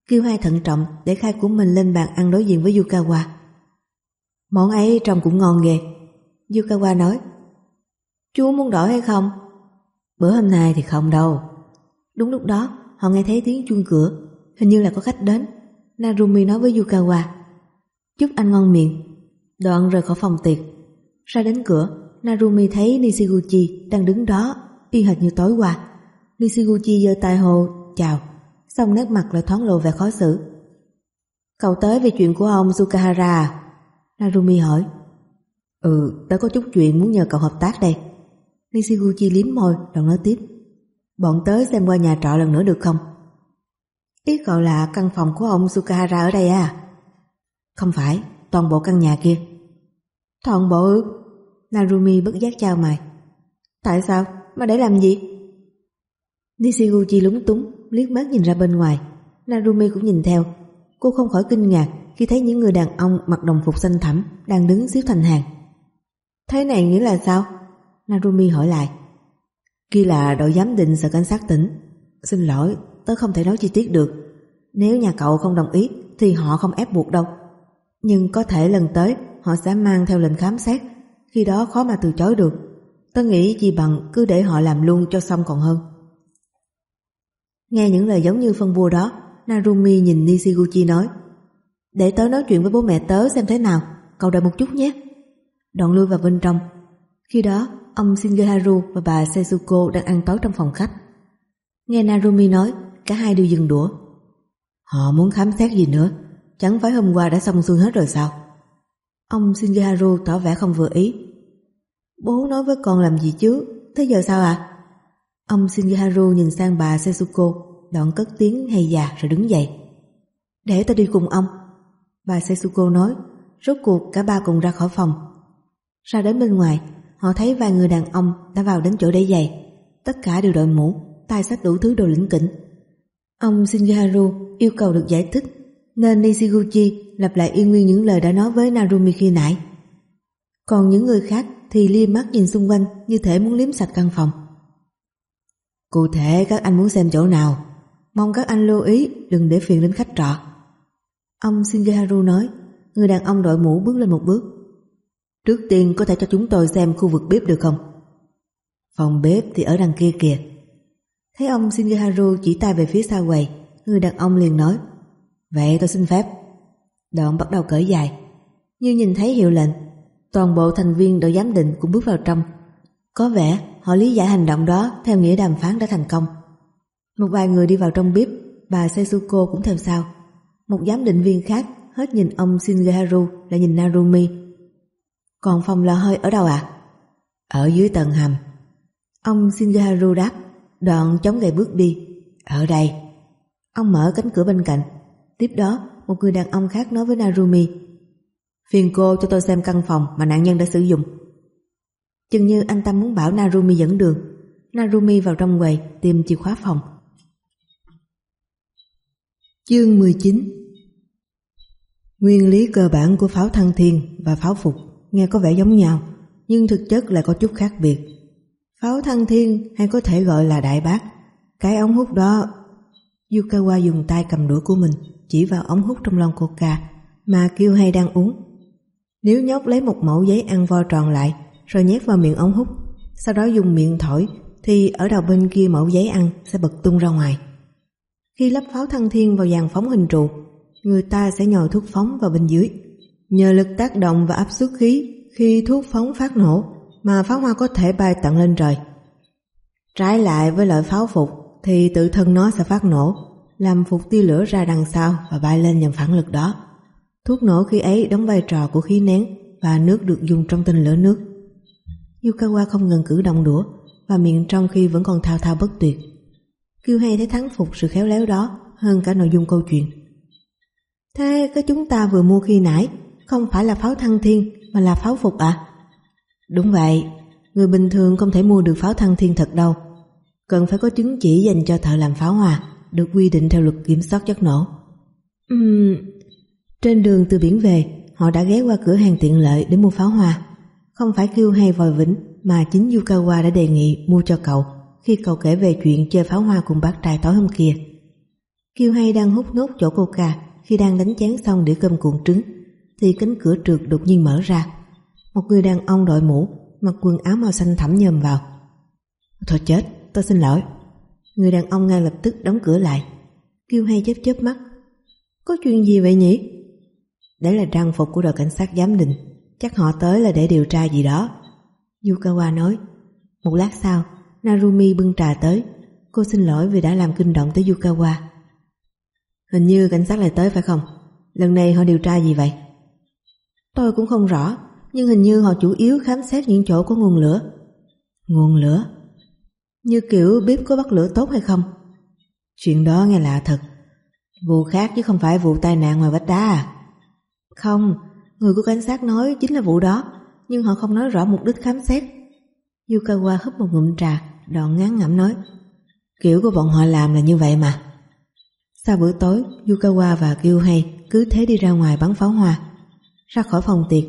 Speaker 1: Kêu hai thận trọng để khai của mình lên bàn ăn đối diện với Yukawa. Món ấy trông cũng ngon ghê. Yukawa nói. Chú muốn đổi hay không? Bữa hôm nay thì không đâu. Đúng lúc đó, họ nghe thấy tiếng chuông cửa. Hình như là có khách đến. Narumi nói với Yukawa. Chúc anh ngon miệng. Đoạn rời khỏi phòng tiệc. Ra đến cửa, Narumi thấy Nishiguchi đang đứng đó, y hệt như tối qua. Nishiguchi giơ tay hồ chào, xong nét mặt lại thoáng lộ vẻ khó xử. Cậu tới về chuyện của ông Sukahara? À? Narumi hỏi. Ừ, tớ có chút chuyện muốn nhờ cậu hợp tác đây. Nishiguchi liếm môi, rồi nói tiếp. Bọn tớ xem qua nhà trọ lần nữa được không? Ý cậu là căn phòng của ông Sukahara ở đây à? Không phải, toàn bộ căn nhà kia. Toàn bộ ư? Narumi bất giác chào mày. Tại sao? Mà để làm gì? Nishiguchi lúng túng, liếc mắt nhìn ra bên ngoài. Narumi cũng nhìn theo. Cô không khỏi kinh ngạc khi thấy những người đàn ông mặc đồng phục xanh thẳm đang đứng xếp thành hàng. Thế này nghĩa là sao? Narumi hỏi lại. Kia là đội giám định sở cảnh sát tỉnh. Xin lỗi, tớ không thể nói chi tiết được. Nếu nhà cậu không đồng ý thì họ không ép buộc đâu. Nhưng có thể lần tới họ sẽ mang theo lệnh khám xét, khi đó khó mà từ chối được. Tớ nghĩ gì bằng cứ để họ làm luôn cho xong còn hơn. Nghe những lời giống như phân vua đó, Narumi nhìn Nishiguchi nói Để tớ nói chuyện với bố mẹ tớ xem thế nào, cậu đợi một chút nhé. Đoạn lui vào bên trong. Khi đó, ông Shingeharu và bà Seizuko đang ăn tối trong phòng khách. Nghe Narumi nói, cả hai đều dừng đũa. Họ muốn khám xét gì nữa, chẳng phải hôm qua đã xong xuôi hết rồi sao? Ông Shingeharu tỏ vẻ không vừa ý. Bố nói với con làm gì chứ, thế giờ sao ạ? À? Ông Shingeharu nhìn sang bà Setsuko, đoạn cất tiếng hay già rồi đứng dậy. Để ta đi cùng ông. Bà Setsuko nói, rốt cuộc cả ba cùng ra khỏi phòng. Ra đến bên ngoài, họ thấy vài người đàn ông đã vào đến chỗ để giày. Tất cả đều đội mũ, tay sách đủ thứ đồ lĩnh kỉnh. Ông Shingeharu yêu cầu được giải thích, nên Nishiguchi lặp lại yên nguyên những lời đã nói với Narumi khi nãy. Còn những người khác thì lia mắt nhìn xung quanh như thể muốn liếm sạch căn phòng. Cụ thể, các anh muốn xem chỗ nào? Mong các anh lưu ý, đừng để phiền đến khách trọ. Ông Shingeharu nói, Người đàn ông đội mũ bước lên một bước. Trước tiên có thể cho chúng tôi xem khu vực bếp được không? Phòng bếp thì ở đằng kia kìa. Thấy ông Shingeharu chỉ tay về phía xa quầy, Người đàn ông liền nói, Vậy tôi xin phép. Đoạn bắt đầu cởi dài. Như nhìn thấy hiệu lệnh, Toàn bộ thành viên đội giám định cũng bước vào trong. Có vẻ họ lý giải hành động đó Theo nghĩa đàm phán đã thành công. Một vài người đi vào trong bếp Bà Setsuko cũng theo sau. Một giám định viên khác hết nhìn ông Shingeharu là nhìn Narumi. Còn phòng lò hơi ở đâu ạ? À? Ở dưới tầng hầm. Ông Shingeharu đáp Đoạn chống gậy bước đi. Ở đây. Ông mở cánh cửa bên cạnh. Tiếp đó một người đàn ông khác nói với Narumi Phiền cô cho tôi xem căn phòng mà nạn nhân đã sử dụng Chừng như anh ta muốn bảo Narumi dẫn đường Narumi vào trong quầy, tìm chìa khóa phòng Chương 19 Nguyên lý cơ bản của pháo thăng thiên và pháo phục nghe có vẻ giống nhau, nhưng thực chất lại có chút khác biệt. Pháo thăng thiên hay có thể gọi là đại bác cái ống hút đó, Yukawa dùng tay cầm đũa của mình, chỉ vào ống hút trong lon coca mà kêu hay đang uống. Nếu nhóc lấy một mẫu giấy ăn vo tròn lại rồi nhét vào miệng ống hút sau đó dùng miệng thổi thì ở đầu bên kia mẫu giấy ăn sẽ bật tung ra ngoài. Khi lắp pháo thăng thiên vào dàn phóng hình trụ người ta sẽ nhồi thuốc phóng vào bên dưới. Nhờ lực tác động và áp suất khí khi thuốc phóng phát nổ mà pháo hoa có thể bay tận lên trời. Trái lại với loại pháo phục thì tự thân nó sẽ phát nổ, làm phục tia lửa ra đằng sau và bay lên nhằm phản lực đó. Thuốc nổ khi ấy đóng vai trò của khí nén và nước được dùng trong tinh lửa nước. Yukawa không ngừng cử động đũa và miệng trong khi vẫn còn thao thao bất tuyệt. Kiêu hay thấy thắng phục sự khéo léo đó hơn cả nội dung câu chuyện. Thế cái chúng ta vừa mua khi nãy không phải là pháo thăng thiên mà là pháo phục à? Đúng vậy, người bình thường không thể mua được pháo thăng thiên thật đâu. Cần phải có chứng chỉ dành cho thợ làm pháo hòa được quy định theo luật kiểm soát chất nổ. Uhm, trên đường từ biển về, họ đã ghé qua cửa hàng tiện lợi để mua pháo hoa. Không phải kêu hay vòi vĩnh mà chính Yukawa đã đề nghị mua cho cậu khi cậu kể về chuyện chơi pháo hoa cùng bác trai tối hôm kia. Kiêu hay đang hút nốt chỗ coca khi đang đánh chén xong để cơm cuộn trứng thì cánh cửa trượt đột nhiên mở ra. Một người đàn ông đội mũ mặc quần áo màu xanh thẳm nhầm vào. Thôi chết, tôi xin lỗi. Người đàn ông ngay lập tức đóng cửa lại. Kiêu hay chớp chớp mắt. Có chuyện gì vậy nhỉ? Đấy là trang phục của đội cảnh sát giám định. Chắc họ tới là để điều tra gì đó. Yukawa nói. Một lát sau, Narumi bưng trà tới. Cô xin lỗi vì đã làm kinh động tới Yukawa. Hình như cảnh sát lại tới phải không? Lần này họ điều tra gì vậy? Tôi cũng không rõ, nhưng hình như họ chủ yếu khám xét những chỗ có nguồn lửa. Nguồn lửa? Như kiểu bếp có bắt lửa tốt hay không? Chuyện đó nghe lạ thật. Vụ khác chứ không phải vụ tai nạn ngoài vách đá à? Không, người của cảnh sát nói chính là vụ đó, nhưng họ không nói rõ mục đích khám xét. Yukawa hấp một ngụm trà, đoạn ngán ngẩm nói. Kiểu của bọn họ làm là như vậy mà. Sau bữa tối, Yukawa và Kyuhei cứ thế đi ra ngoài bắn pháo hoa. Ra khỏi phòng tiệc,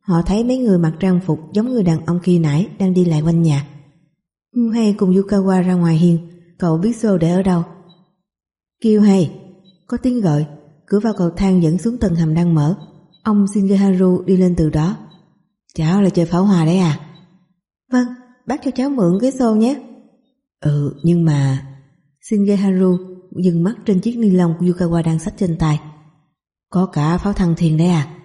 Speaker 1: họ thấy mấy người mặc trang phục giống người đàn ông khi nãy đang đi lại quanh nhà. Kyuhei cùng Yukawa ra ngoài hiên, cậu biết xô để ở đâu. Kyuhei, có tiếng gọi, cửa vào cầu thang dẫn xuống tầng hầm đang mở. Ông Shingeharu đi lên từ đó. Cháu là chơi pháo hoa đấy à? Vâng, bác cho cháu mượn cái xô nhé. Ừ, nhưng mà... Shingeharu dừng mắt trên chiếc ni lông của Yukawa đang xách trên tay. Có cả pháo thăng thiền đấy à?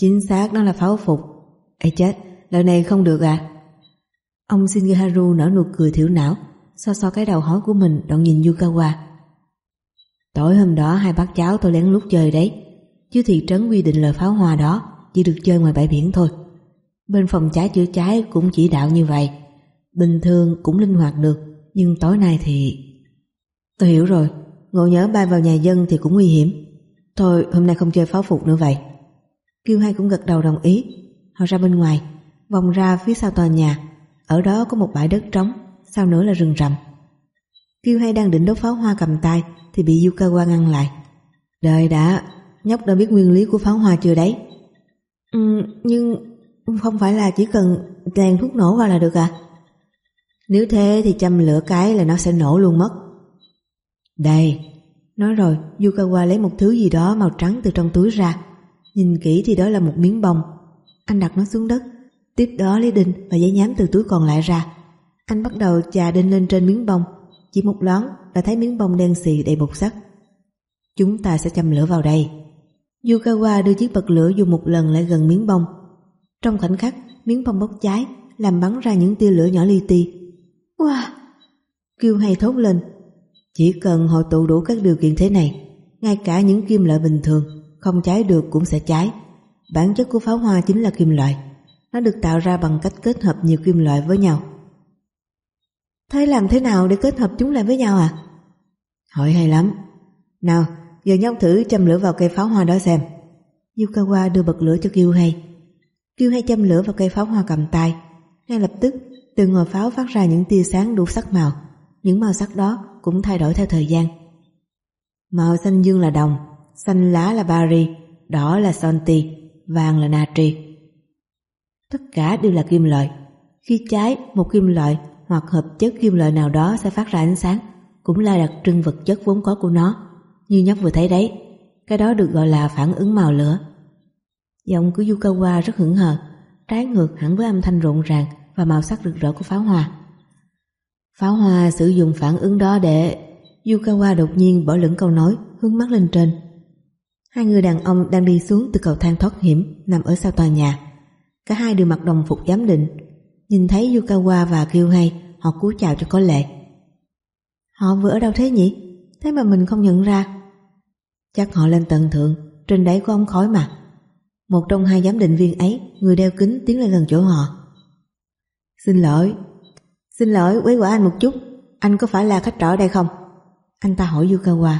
Speaker 1: Chính xác nó là pháo phục. Ê chết, lần này không được à? Ông Shingeharu nở nụ cười thiểu não, so so cái đầu hói của mình đoạn nhìn Yukawa. Tối hôm đó hai bác cháu tôi lén lút chơi đấy, chứ thị trấn quy định lời pháo hoa đó chỉ được chơi ngoài bãi biển thôi. Bên phòng cháy chữa cháy cũng chỉ đạo như vậy. Bình thường cũng linh hoạt được, nhưng tối nay thì... Tôi hiểu rồi, ngộ nhớ bay vào nhà dân thì cũng nguy hiểm. Thôi hôm nay không chơi pháo phục nữa vậy. Kiêu Hai cũng gật đầu đồng ý. Họ ra bên ngoài, vòng ra phía sau tòa nhà. Ở đó có một bãi đất trống, sau nữa là rừng rậm. Kiêu Hai đang định đốt pháo hoa cầm tay thì bị Yukawa ngăn lại. Đời đã, nhóc đã biết nguyên lý của pháo hoa chưa đấy? Ừ, nhưng không phải là chỉ cần đèn thuốc nổ vào là được à? Nếu thế thì châm lửa cái là nó sẽ nổ luôn mất. Đây, nói rồi Yukawa lấy một thứ gì đó màu trắng từ trong túi ra. Nhìn kỹ thì đó là một miếng bông. Anh đặt nó xuống đất, tiếp đó lấy đinh và giấy nhám từ túi còn lại ra. Anh bắt đầu chà đinh lên trên miếng bông, chỉ một loáng đã thấy miếng bông đen xì đầy bột sắt. Chúng ta sẽ châm lửa vào đây. Yukawa đưa chiếc bật lửa dùng một lần lại gần miếng bông. Trong khoảnh khắc, miếng bông bốc cháy, làm bắn ra những tia lửa nhỏ li ti. Wow! Kêu hay thốt lên. Chỉ cần hội tụ đủ các điều kiện thế này, ngay cả những kim loại bình thường không cháy được cũng sẽ cháy. Bản chất của pháo hoa chính là kim loại. Nó được tạo ra bằng cách kết hợp nhiều kim loại với nhau. Thế làm thế nào để kết hợp chúng lại với nhau à? Hỏi hay lắm. Nào, giờ nhau thử châm lửa vào cây pháo hoa đó xem. Yukawa đưa bật lửa cho Kiêu hay. Kiêu hay châm lửa vào cây pháo hoa cầm tay. Ngay lập tức, từ ngòi pháo phát ra những tia sáng đủ sắc màu. Những màu sắc đó cũng thay đổi theo thời gian. Màu xanh dương là đồng, xanh lá là bari, đỏ là sonti, vàng là natri. Tất cả đều là kim loại. Khi cháy, một kim loại hoặc hợp chất kim loại nào đó sẽ phát ra ánh sáng, cũng là đặc trưng vật chất vốn có của nó. Như nhóc vừa thấy đấy, cái đó được gọi là phản ứng màu lửa. Giọng của Yukawa rất hững hờ, trái ngược hẳn với âm thanh rộn ràng và màu sắc rực rỡ của pháo hoa. Pháo hoa sử dụng phản ứng đó để... Yukawa đột nhiên bỏ lửng câu nói, hướng mắt lên trên. Hai người đàn ông đang đi xuống từ cầu thang thoát hiểm nằm ở sau tòa nhà. Cả hai đều mặc đồng phục giám định. Nhìn thấy Yukawa và hay họ cúi chào cho có lệ. Họ vừa ở đâu thế nhỉ? Thế mà mình không nhận ra. Chắc họ lên tầng thượng, trên đáy có ống khói mà. Một trong hai giám định viên ấy, người đeo kính tiến lên gần chỗ họ. Xin lỗi, xin lỗi quấy quả anh một chút, anh có phải là khách trọ ở đây không? Anh ta hỏi Yukawa.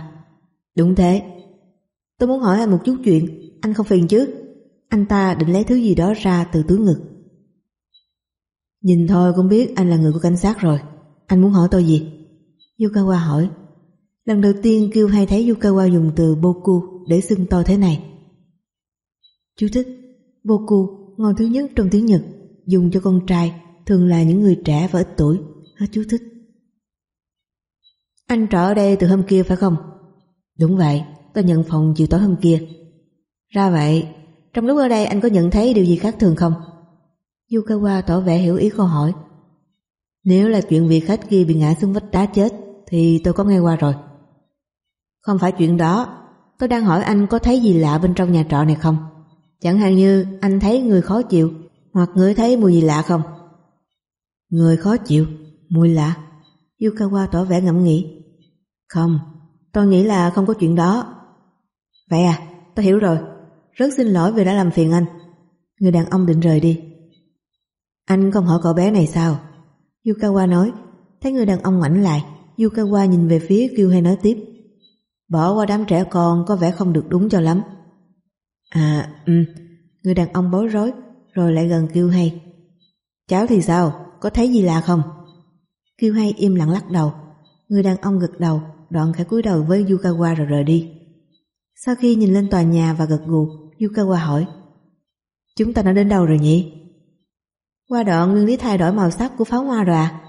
Speaker 1: Đúng thế. Tôi muốn hỏi anh một chút chuyện, anh không phiền chứ? Anh ta định lấy thứ gì đó ra từ túi ngực. Nhìn thôi cũng biết anh là người của cảnh sát rồi. Anh muốn hỏi tôi gì? Yukawa hỏi. Lần đầu tiên kêu hay thấy Yukawa dùng từ Boku để xưng tôi thế này. Chú thích Boku, ngon thứ nhất trong tiếng Nhật, dùng cho con trai, thường là những người trẻ và ít tuổi. Hết chú thích. Anh trọ ở đây từ hôm kia phải không? Đúng vậy, tôi nhận phòng chiều tối hôm kia. Ra vậy, trong lúc ở đây anh có nhận thấy điều gì khác thường không? Yukawa tỏ vẻ hiểu ý câu hỏi. Nếu là chuyện vị khách kia bị ngã xuống vách đá chết thì tôi có nghe qua rồi. Không phải chuyện đó, tôi đang hỏi anh có thấy gì lạ bên trong nhà trọ này không? Chẳng hạn như anh thấy người khó chịu hoặc người thấy mùi gì lạ không? Người khó chịu, mùi lạ. Yukawa tỏ vẻ ngẫm nghĩ. Không, tôi nghĩ là không có chuyện đó. Vậy à, tôi hiểu rồi. Rất xin lỗi vì đã làm phiền anh. Người đàn ông định rời đi. Anh không hỏi cậu bé này sao? Yukawa nói. Thấy người đàn ông ngoảnh lại, Yukawa nhìn về phía kêu hay nói tiếp. Bỏ qua đám trẻ con có vẻ không được đúng cho lắm. À, ừ. Người đàn ông bối rối, rồi lại gần kêu hay. Cháu thì sao? Có thấy gì lạ không? Kêu hay im lặng lắc đầu. Người đàn ông gật đầu, đoạn khẽ cúi đầu với Yukawa rồi rời đi. Sau khi nhìn lên tòa nhà và gật gù, Yukawa hỏi Chúng ta đã đến đâu rồi nhỉ? Qua đoạn nguyên lý thay đổi màu sắc của pháo hoa rồi à?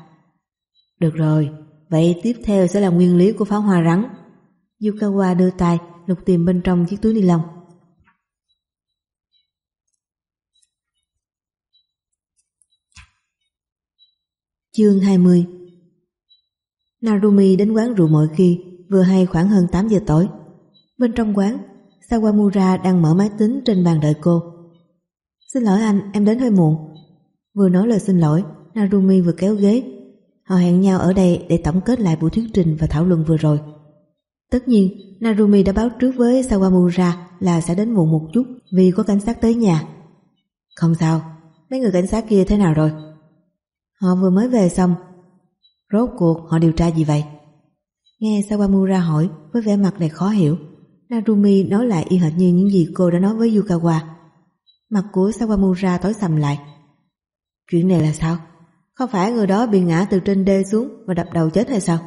Speaker 1: Được rồi, vậy tiếp theo sẽ là nguyên lý của pháo hoa rắn. Yukawa đưa tay lục tìm bên trong chiếc túi ni lông. Chương 20 Narumi đến quán rượu mọi khi vừa hay khoảng hơn 8 giờ tối. Bên trong quán, Sawamura đang mở máy tính trên bàn đợi cô. Xin lỗi anh, em đến hơi muộn. Vừa nói lời xin lỗi, Narumi vừa kéo ghế. Họ hẹn nhau ở đây để tổng kết lại buổi thuyết trình và thảo luận vừa rồi. Tất nhiên, Narumi đã báo trước với Sawamura là sẽ đến muộn một chút vì có cảnh sát tới nhà. Không sao, mấy người cảnh sát kia thế nào rồi? Họ vừa mới về xong. Rốt cuộc họ điều tra gì vậy? Nghe Sawamura hỏi với vẻ mặt đầy khó hiểu, Narumi nói lại y hệt như những gì cô đã nói với Yukawa. Mặt của Sawamura tối sầm lại. Chuyện này là sao? Không phải người đó bị ngã từ trên đê xuống và đập đầu chết hay sao?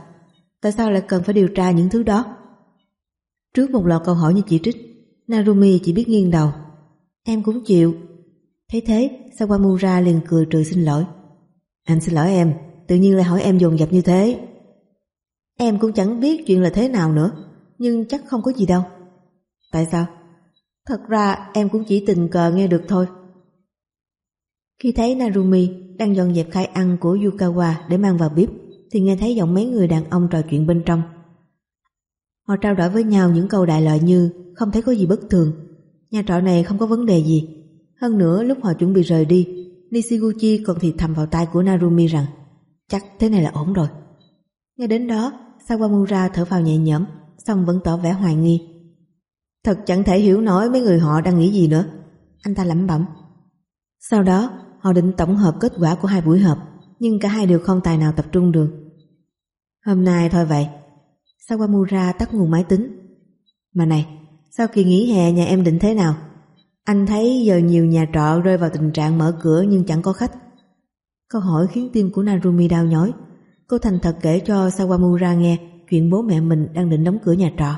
Speaker 1: Tại sao lại cần phải điều tra những thứ đó? Trước một loạt câu hỏi như chỉ trích, Narumi chỉ biết nghiêng đầu. Em cũng chịu. Thấy thế, Sawamura liền cười trừ xin lỗi. Anh xin lỗi em, tự nhiên lại hỏi em dồn dập như thế. Em cũng chẳng biết chuyện là thế nào nữa, nhưng chắc không có gì đâu. Tại sao? Thật ra em cũng chỉ tình cờ nghe được thôi. Khi thấy Narumi đang dọn dẹp khai ăn của Yukawa để mang vào bếp, thì nghe thấy giọng mấy người đàn ông trò chuyện bên trong. Họ trao đổi với nhau những câu đại loại như không thấy có gì bất thường, nhà trọ này không có vấn đề gì. Hơn nữa lúc họ chuẩn bị rời đi, Nishiguchi còn thì thầm vào tai của Narumi rằng chắc thế này là ổn rồi. Nghe đến đó, Sawamura thở phào nhẹ nhõm, xong vẫn tỏ vẻ hoài nghi. Thật chẳng thể hiểu nổi mấy người họ đang nghĩ gì nữa. Anh ta lẩm bẩm. Sau đó, họ định tổng hợp kết quả của hai buổi họp, nhưng cả hai đều không tài nào tập trung được. Hôm nay thôi vậy. Sawamura tắt nguồn máy tính. Mà này, sau kỳ nghỉ hè nhà em định thế nào? Anh thấy giờ nhiều nhà trọ rơi vào tình trạng mở cửa nhưng chẳng có khách. Câu hỏi khiến tim của Narumi đau nhói. Cô thành thật kể cho Sawamura nghe chuyện bố mẹ mình đang định đóng cửa nhà trọ.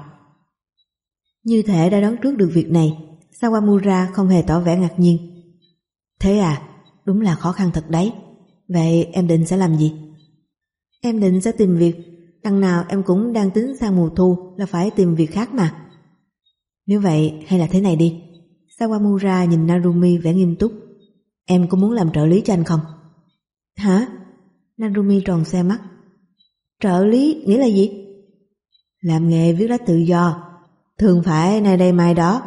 Speaker 1: Như thể đã đoán trước được việc này, Sawamura không hề tỏ vẻ ngạc nhiên. Thế à, đúng là khó khăn thật đấy. Vậy em định sẽ làm gì? Em định sẽ tìm việc, đằng nào em cũng đang tính sang mùa thu là phải tìm việc khác mà. Nếu vậy hay là thế này đi. Sawamura nhìn Narumi vẻ nghiêm túc. Em có muốn làm trợ lý cho anh không? Hả? Narumi tròn xe mắt. Trợ lý nghĩa là gì? Làm nghề viết lách tự do, thường phải nay đây mai đó,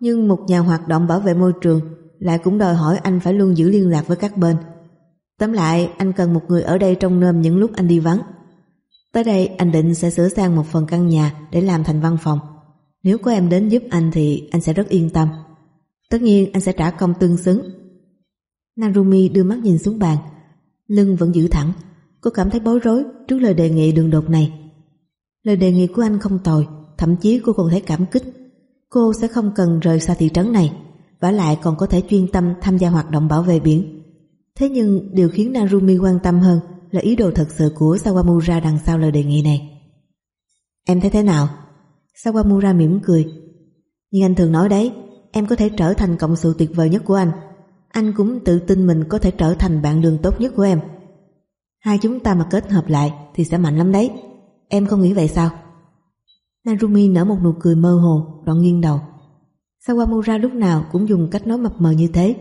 Speaker 1: nhưng một nhà hoạt động bảo vệ môi trường lại cũng đòi hỏi anh phải luôn giữ liên lạc với các bên. Tóm lại, anh cần một người ở đây trong nơm những lúc anh đi vắng. Tới đây anh định sẽ sửa sang một phần căn nhà để làm thành văn phòng. Nếu có em đến giúp anh thì anh sẽ rất yên tâm. Tất nhiên anh sẽ trả công tương xứng. Narumi đưa mắt nhìn xuống bàn, lưng vẫn giữ thẳng. Cô cảm thấy bối rối trước lời đề nghị đường đột này. Lời đề nghị của anh không tồi, thậm chí cô còn thấy cảm kích. Cô sẽ không cần rời xa thị trấn này, và lại còn có thể chuyên tâm tham gia hoạt động bảo vệ biển. Thế nhưng điều khiến Narumi quan tâm hơn là ý đồ thật sự của Sawamura đằng sau lời đề nghị này. Em thấy thế nào? Sawamura mỉm cười. Nhưng anh thường nói đấy, em có thể trở thành cộng sự tuyệt vời nhất của anh. Anh cũng tự tin mình có thể trở thành bạn đường tốt nhất của em. Hai chúng ta mà kết hợp lại thì sẽ mạnh lắm đấy. Em không nghĩ vậy sao? Narumi nở một nụ cười mơ hồ, đoạn nghiêng đầu. Sawamura lúc nào cũng dùng cách nói mập mờ như thế.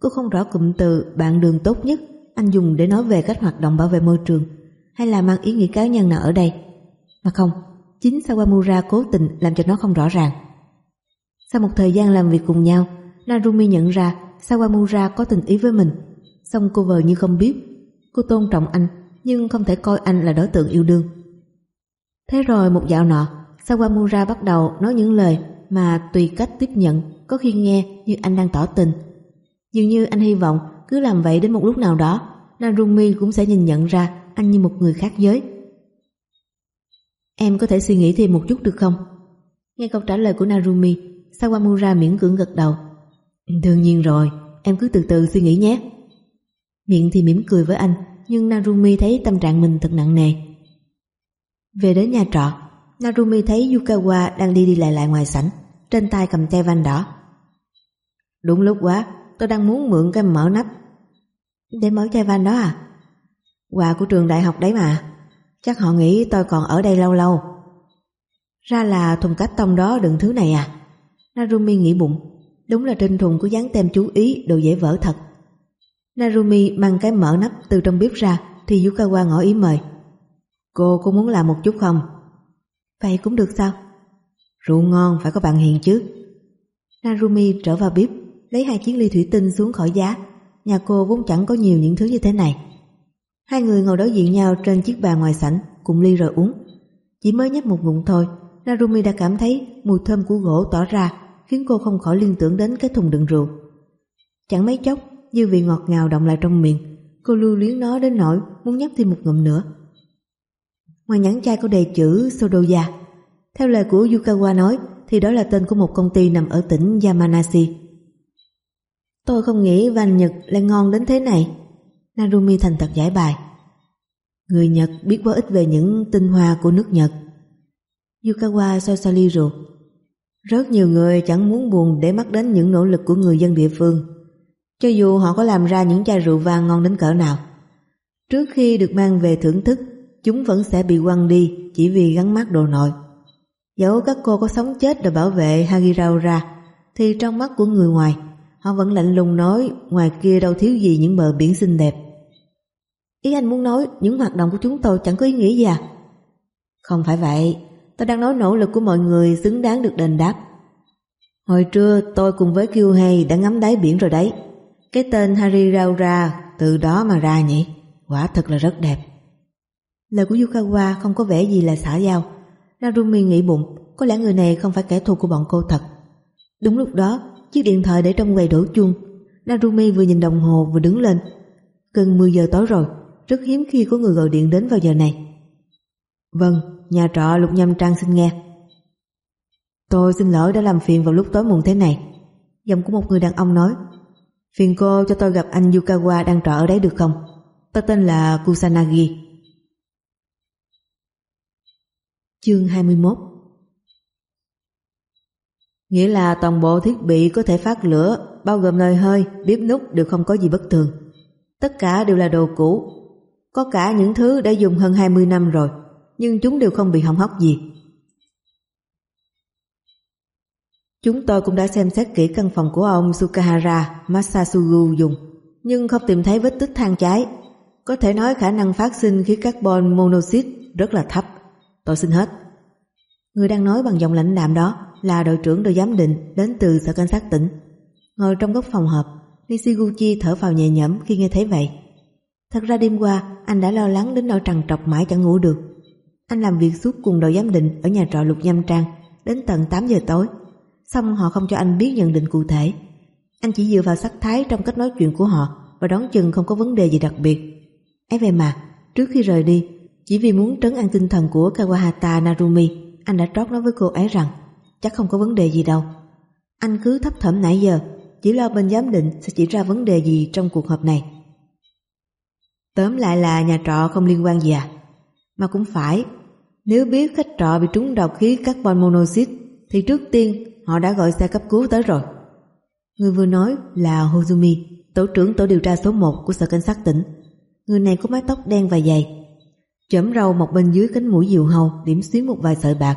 Speaker 1: Cô không rõ cụm từ bạn đường tốt nhất anh dùng để nói về cách hoạt động bảo vệ môi trường hay là mang ý nghĩa cá nhân nào ở đây. Mà không, chính Sawamura cố tình làm cho nó không rõ ràng. Sau một thời gian làm việc cùng nhau, Narumi nhận ra Sawamura có tình ý với mình. Xong cô vờ như không biết. Cô tôn trọng anh, nhưng không thể coi anh là đối tượng yêu đương. Thế rồi một dạo nọ, Sawamura bắt đầu nói những lời mà tùy cách tiếp nhận, có khi nghe như anh đang tỏ tình. Dường như anh hy vọng cứ làm vậy đến một lúc nào đó, Narumi cũng sẽ nhìn nhận ra anh như một người khác giới. Em có thể suy nghĩ thêm một chút được không? Nghe câu trả lời của Narumi, Sawamura miễn cưỡng gật đầu. Đương nhiên rồi, em cứ từ từ suy nghĩ nhé. Miệng thì mỉm cười với anh, nhưng Narumi thấy tâm trạng mình thật nặng nề. Về đến nhà trọ, Narumi thấy Yukawa đang đi đi lại lại ngoài sảnh, trên tay cầm chai van đỏ. Đúng lúc quá, tôi đang muốn mượn cái mở nắp. Để mở chai van đó à? Quà của trường đại học đấy mà. Chắc họ nghĩ tôi còn ở đây lâu lâu. Ra là thùng cách tông đó đựng thứ này à? Narumi nghĩ bụng. Đúng là trên thùng có dán tem chú ý đồ dễ vỡ thật. Narumi mang cái mở nắp từ trong bếp ra thì Yukawa ngỏ ý mời. Cô có muốn làm một chút không? Vậy cũng được sao? Rượu ngon phải có bạn hiền chứ. Narumi trở vào bếp, lấy hai chiếc ly thủy tinh xuống khỏi giá. Nhà cô vốn chẳng có nhiều những thứ như thế này. Hai người ngồi đối diện nhau trên chiếc bàn ngoài sảnh, cùng ly rồi uống. Chỉ mới nhấp một ngụm thôi, Narumi đã cảm thấy mùi thơm của gỗ tỏ ra, khiến cô không khỏi liên tưởng đến cái thùng đựng rượu. Chẳng mấy chốc, dư vị ngọt ngào động lại trong miệng, cô lưu luyến nó đến nỗi muốn nhấp thêm một ngụm nữa. Ngoài nhãn chai có đề chữ Sodoya. Theo lời của Yukawa nói thì đó là tên của một công ty nằm ở tỉnh Yamanashi. Tôi không nghĩ vành Nhật lại ngon đến thế này. Narumi thành thật giải bài. Người Nhật biết quá ít về những tinh hoa của nước Nhật. Yukawa soi soi ly rượu. Rất nhiều người chẳng muốn buồn để mắc đến những nỗ lực của người dân địa phương. Cho dù họ có làm ra những chai rượu vang ngon đến cỡ nào. Trước khi được mang về thưởng thức, chúng vẫn sẽ bị quăng đi chỉ vì gắn mắt đồ nội. Dẫu các cô có sống chết để bảo vệ Hagiraura, thì trong mắt của người ngoài, họ vẫn lạnh lùng nói ngoài kia đâu thiếu gì những bờ biển xinh đẹp. Ý anh muốn nói những hoạt động của chúng tôi chẳng có ý nghĩa gì à? Không phải vậy, tôi đang nói nỗ lực của mọi người xứng đáng được đền đáp. Hồi trưa tôi cùng với Kiêu Hay đã ngắm đáy biển rồi đấy. Cái tên Harry Raura từ đó mà ra nhỉ? Quả thật là rất đẹp. Lời của Yukawa không có vẻ gì là xả giao. Narumi nghĩ bụng, có lẽ người này không phải kẻ thù của bọn cô thật. Đúng lúc đó, chiếc điện thoại để trong quầy đổ chuông. Narumi vừa nhìn đồng hồ vừa đứng lên. Gần 10 giờ tối rồi, rất hiếm khi có người gọi điện đến vào giờ này. Vâng, nhà trọ Lục Nhâm Trang xin nghe. Tôi xin lỗi đã làm phiền vào lúc tối muộn thế này. Giọng của một người đàn ông nói Phiền cô cho tôi gặp anh Yukawa đang trọ ở đấy được không? Tôi tên là Kusanagi. Chương 21 Nghĩa là toàn bộ thiết bị có thể phát lửa, bao gồm nồi hơi, bếp nút đều không có gì bất thường. Tất cả đều là đồ cũ. Có cả những thứ đã dùng hơn 20 năm rồi, nhưng chúng đều không bị hỏng hóc gì. Chúng tôi cũng đã xem xét kỹ căn phòng của ông Sukahara Masasugu dùng, nhưng không tìm thấy vết tích than cháy. Có thể nói khả năng phát sinh khí carbon monoxide rất là thấp. Tôi xin hết. Người đang nói bằng giọng lãnh đạm đó là đội trưởng đội giám định đến từ sở cảnh sát tỉnh. Ngồi trong góc phòng họp, Nishiguchi thở vào nhẹ nhõm khi nghe thấy vậy. Thật ra đêm qua, anh đã lo lắng đến nỗi trằn trọc mãi chẳng ngủ được. Anh làm việc suốt cùng đội giám định ở nhà trọ Lục Nhâm Trang đến tận 8 giờ tối xong họ không cho anh biết nhận định cụ thể. Anh chỉ dựa vào sắc thái trong cách nói chuyện của họ và đoán chừng không có vấn đề gì đặc biệt. ấy vậy mà, trước khi rời đi, chỉ vì muốn trấn an tinh thần của Kawahata Narumi, anh đã trót nói với cô ấy rằng chắc không có vấn đề gì đâu. Anh cứ thấp thẩm nãy giờ, chỉ lo bên giám định sẽ chỉ ra vấn đề gì trong cuộc họp này. Tóm lại là nhà trọ không liên quan gì à? Mà cũng phải, nếu biết khách trọ bị trúng độc khí carbon monoxide thì trước tiên họ đã gọi xe cấp cứu tới rồi. Người vừa nói là Hozumi, tổ trưởng tổ điều tra số 1 của sở cảnh sát tỉnh. Người này có mái tóc đen và dày, chấm râu một bên dưới cánh mũi diều hầu điểm xuyến một vài sợi bạc.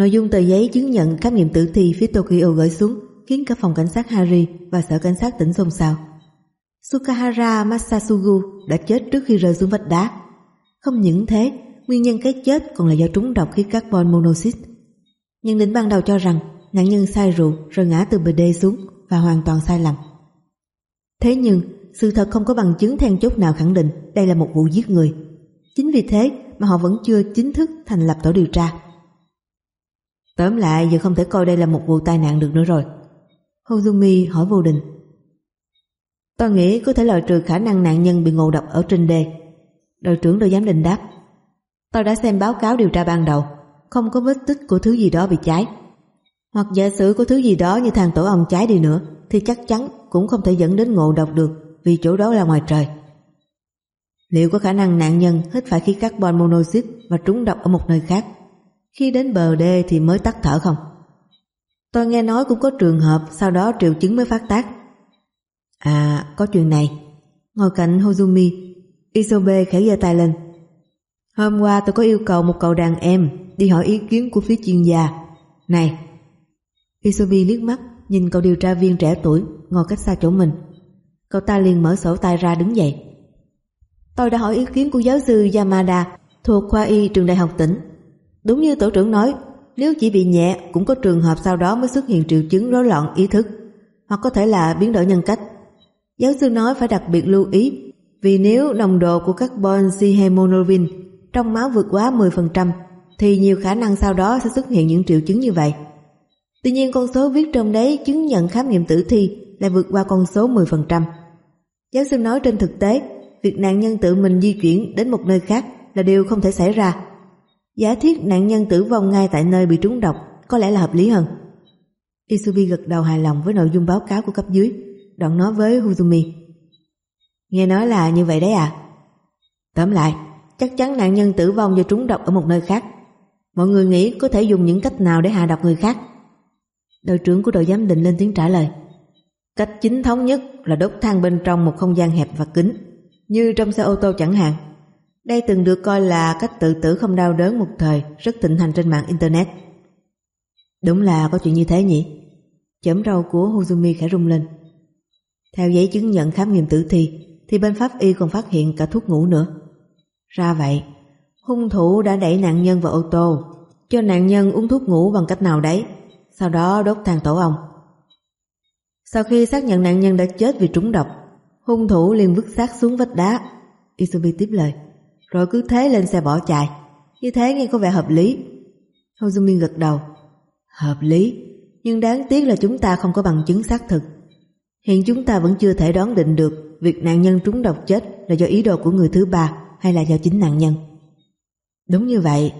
Speaker 1: Nội dung tờ giấy chứng nhận khám nghiệm tử thi phía Tokyo gửi xuống khiến cả phòng cảnh sát Harry và sở cảnh sát tỉnh xôn xao. Sukahara Masasugu đã chết trước khi rơi xuống vách đá. Không những thế, nguyên nhân cái chết còn là do trúng độc khí carbon monoxide Nhận định ban đầu cho rằng nạn nhân say rượu rồi ngã từ bờ đê xuống và hoàn toàn sai lầm. Thế nhưng, sự thật không có bằng chứng then chốt nào khẳng định đây là một vụ giết người. Chính vì thế mà họ vẫn chưa chính thức thành lập tổ điều tra. Tóm lại, giờ không thể coi đây là một vụ tai nạn được nữa rồi. Hozumi hỏi vô định. Tôi nghĩ có thể loại trừ khả năng nạn nhân bị ngộ độc ở trên đê. Đội trưởng đội giám định đáp. Tôi đã xem báo cáo điều tra ban đầu không có vết tích của thứ gì đó bị cháy. Hoặc giả sử có thứ gì đó như thằng tổ ong cháy đi nữa, thì chắc chắn cũng không thể dẫn đến ngộ độc được vì chỗ đó là ngoài trời. Liệu có khả năng nạn nhân hít phải khí carbon monoxide và trúng độc ở một nơi khác? Khi đến bờ đê thì mới tắt thở không? Tôi nghe nói cũng có trường hợp sau đó triệu chứng mới phát tác. À, có chuyện này. Ngồi cạnh Hozumi, Isobe khẽ giơ tay lên. Hôm qua tôi có yêu cầu một cậu đàn em đi hỏi ý kiến của phía chuyên gia. Này! isobe liếc mắt nhìn cậu điều tra viên trẻ tuổi ngồi cách xa chỗ mình. Cậu ta liền mở sổ tay ra đứng dậy. Tôi đã hỏi ý kiến của giáo sư Yamada thuộc khoa y trường đại học tỉnh. Đúng như tổ trưởng nói, nếu chỉ bị nhẹ cũng có trường hợp sau đó mới xuất hiện triệu chứng rối loạn ý thức hoặc có thể là biến đổi nhân cách. Giáo sư nói phải đặc biệt lưu ý vì nếu nồng độ của carbon dihydrogen trong máu vượt quá 10% thì nhiều khả năng sau đó sẽ xuất hiện những triệu chứng như vậy. Tuy nhiên con số viết trong đấy chứng nhận khám nghiệm tử thi lại vượt qua con số 10%. Giáo sư nói trên thực tế, việc nạn nhân tự mình di chuyển đến một nơi khác là điều không thể xảy ra. Giả thiết nạn nhân tử vong ngay tại nơi bị trúng độc có lẽ là hợp lý hơn. Isubi gật đầu hài lòng với nội dung báo cáo của cấp dưới, đoạn nói với Huzumi. Nghe nói là như vậy đấy à? Tóm lại, chắc chắn nạn nhân tử vong do trúng độc ở một nơi khác Mọi người nghĩ có thể dùng những cách nào để hạ độc người khác? Đội trưởng của đội giám định lên tiếng trả lời. Cách chính thống nhất là đốt than bên trong một không gian hẹp và kín. Như trong xe ô tô chẳng hạn. Đây từng được coi là cách tự tử không đau đớn một thời rất thịnh hành trên mạng Internet. Đúng là có chuyện như thế nhỉ? Chấm râu của Hozumi khẽ rung lên. Theo giấy chứng nhận khám nghiệm tử thi thì bên pháp y còn phát hiện cả thuốc ngủ nữa. Ra vậy, hung thủ đã đẩy nạn nhân vào ô tô cho nạn nhân uống thuốc ngủ bằng cách nào đấy sau đó đốt than tổ ong. Sau khi xác nhận nạn nhân đã chết vì trúng độc hung thủ liền vứt xác xuống vách đá isumi tiếp lời rồi cứ thế lên xe bỏ chạy. Như thế nghe có vẻ hợp lý. Hozumi gật đầu. Hợp lý, nhưng đáng tiếc là chúng ta không có bằng chứng xác thực. Hiện chúng ta vẫn chưa thể đoán định được việc nạn nhân trúng độc chết là do ý đồ của người thứ ba hay là do chính nạn nhân. Đúng như vậy,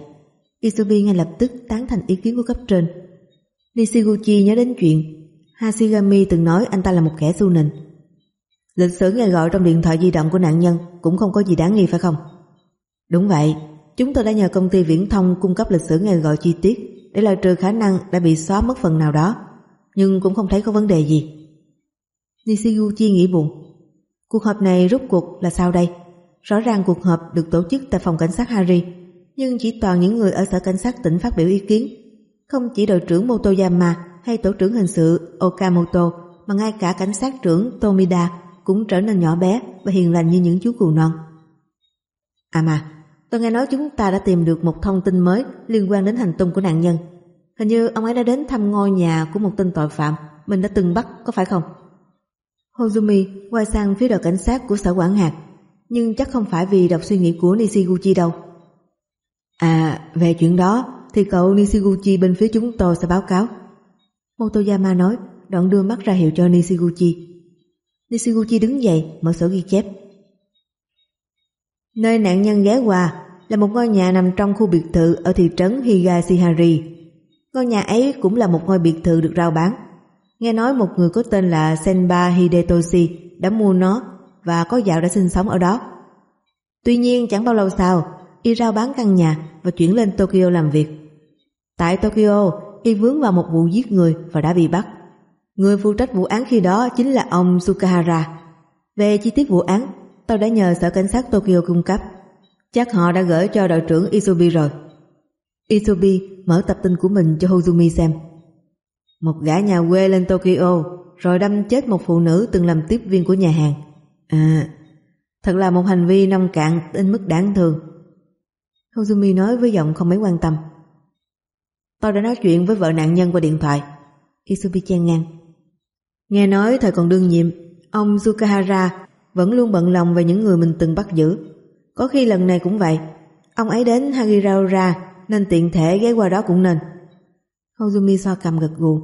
Speaker 1: Isubi ngay lập tức tán thành ý kiến của cấp trên. Nishiguchi nhớ đến chuyện Hashigami từng nói anh ta là một kẻ su nịnh Lịch sử nghe gọi trong điện thoại di động của nạn nhân cũng không có gì đáng nghi phải không? Đúng vậy, chúng tôi đã nhờ công ty viễn thông cung cấp lịch sử nghe gọi chi tiết để loại trừ khả năng đã bị xóa mất phần nào đó, nhưng cũng không thấy có vấn đề gì. Nishiguchi nghĩ buồn. Cuộc họp này rút cuộc là sao đây? Rõ ràng cuộc họp được tổ chức tại phòng cảnh sát Harry, nhưng chỉ toàn những người ở sở cảnh sát tỉnh phát biểu ý kiến. Không chỉ đội trưởng Motoyama hay tổ trưởng hình sự Okamoto mà ngay cả cảnh sát trưởng Tomida cũng trở nên nhỏ bé và hiền lành như những chú cừu non. À mà, tôi nghe nói chúng ta đã tìm được một thông tin mới liên quan đến hành tung của nạn nhân. Hình như ông ấy đã đến thăm ngôi nhà của một tên tội phạm mình đã từng bắt, có phải không? Hozumi quay sang phía đội cảnh sát của sở quản hạt, nhưng chắc không phải vì đọc suy nghĩ của Nishiguchi đâu. À, về chuyện đó thì cậu Nishiguchi bên phía chúng tôi sẽ báo cáo. Motoyama nói, đoạn đưa mắt ra hiệu cho Nishiguchi. Nishiguchi đứng dậy mở sổ ghi chép. Nơi nạn nhân ghé qua là một ngôi nhà nằm trong khu biệt thự ở thị trấn Higashihari. Ngôi nhà ấy cũng là một ngôi biệt thự được rao bán. Nghe nói một người có tên là Senba Hidetoshi đã mua nó và có dạo đã sinh sống ở đó. Tuy nhiên chẳng bao lâu sau, y rao bán căn nhà và chuyển lên Tokyo làm việc. Tại Tokyo, y vướng vào một vụ giết người và đã bị bắt. Người phụ trách vụ án khi đó chính là ông Sukahara. Về chi tiết vụ án, tôi đã nhờ sở cảnh sát Tokyo cung cấp. Chắc họ đã gửi cho đội trưởng Isubi rồi. Isubi mở tập tin của mình cho Hozumi xem. Một gã nhà quê lên Tokyo rồi đâm chết một phụ nữ từng làm tiếp viên của nhà hàng. À, thật là một hành vi nông cạn đến mức đáng thương. Hozumi nói với giọng không mấy quan tâm. Tôi đã nói chuyện với vợ nạn nhân qua điện thoại. Isubi chen ngang. Nghe nói thời còn đương nhiệm, ông Sukahara vẫn luôn bận lòng về những người mình từng bắt giữ. Có khi lần này cũng vậy, ông ấy đến Hagiraura nên tiện thể ghé qua đó cũng nên. Hozumi so cầm gật gù.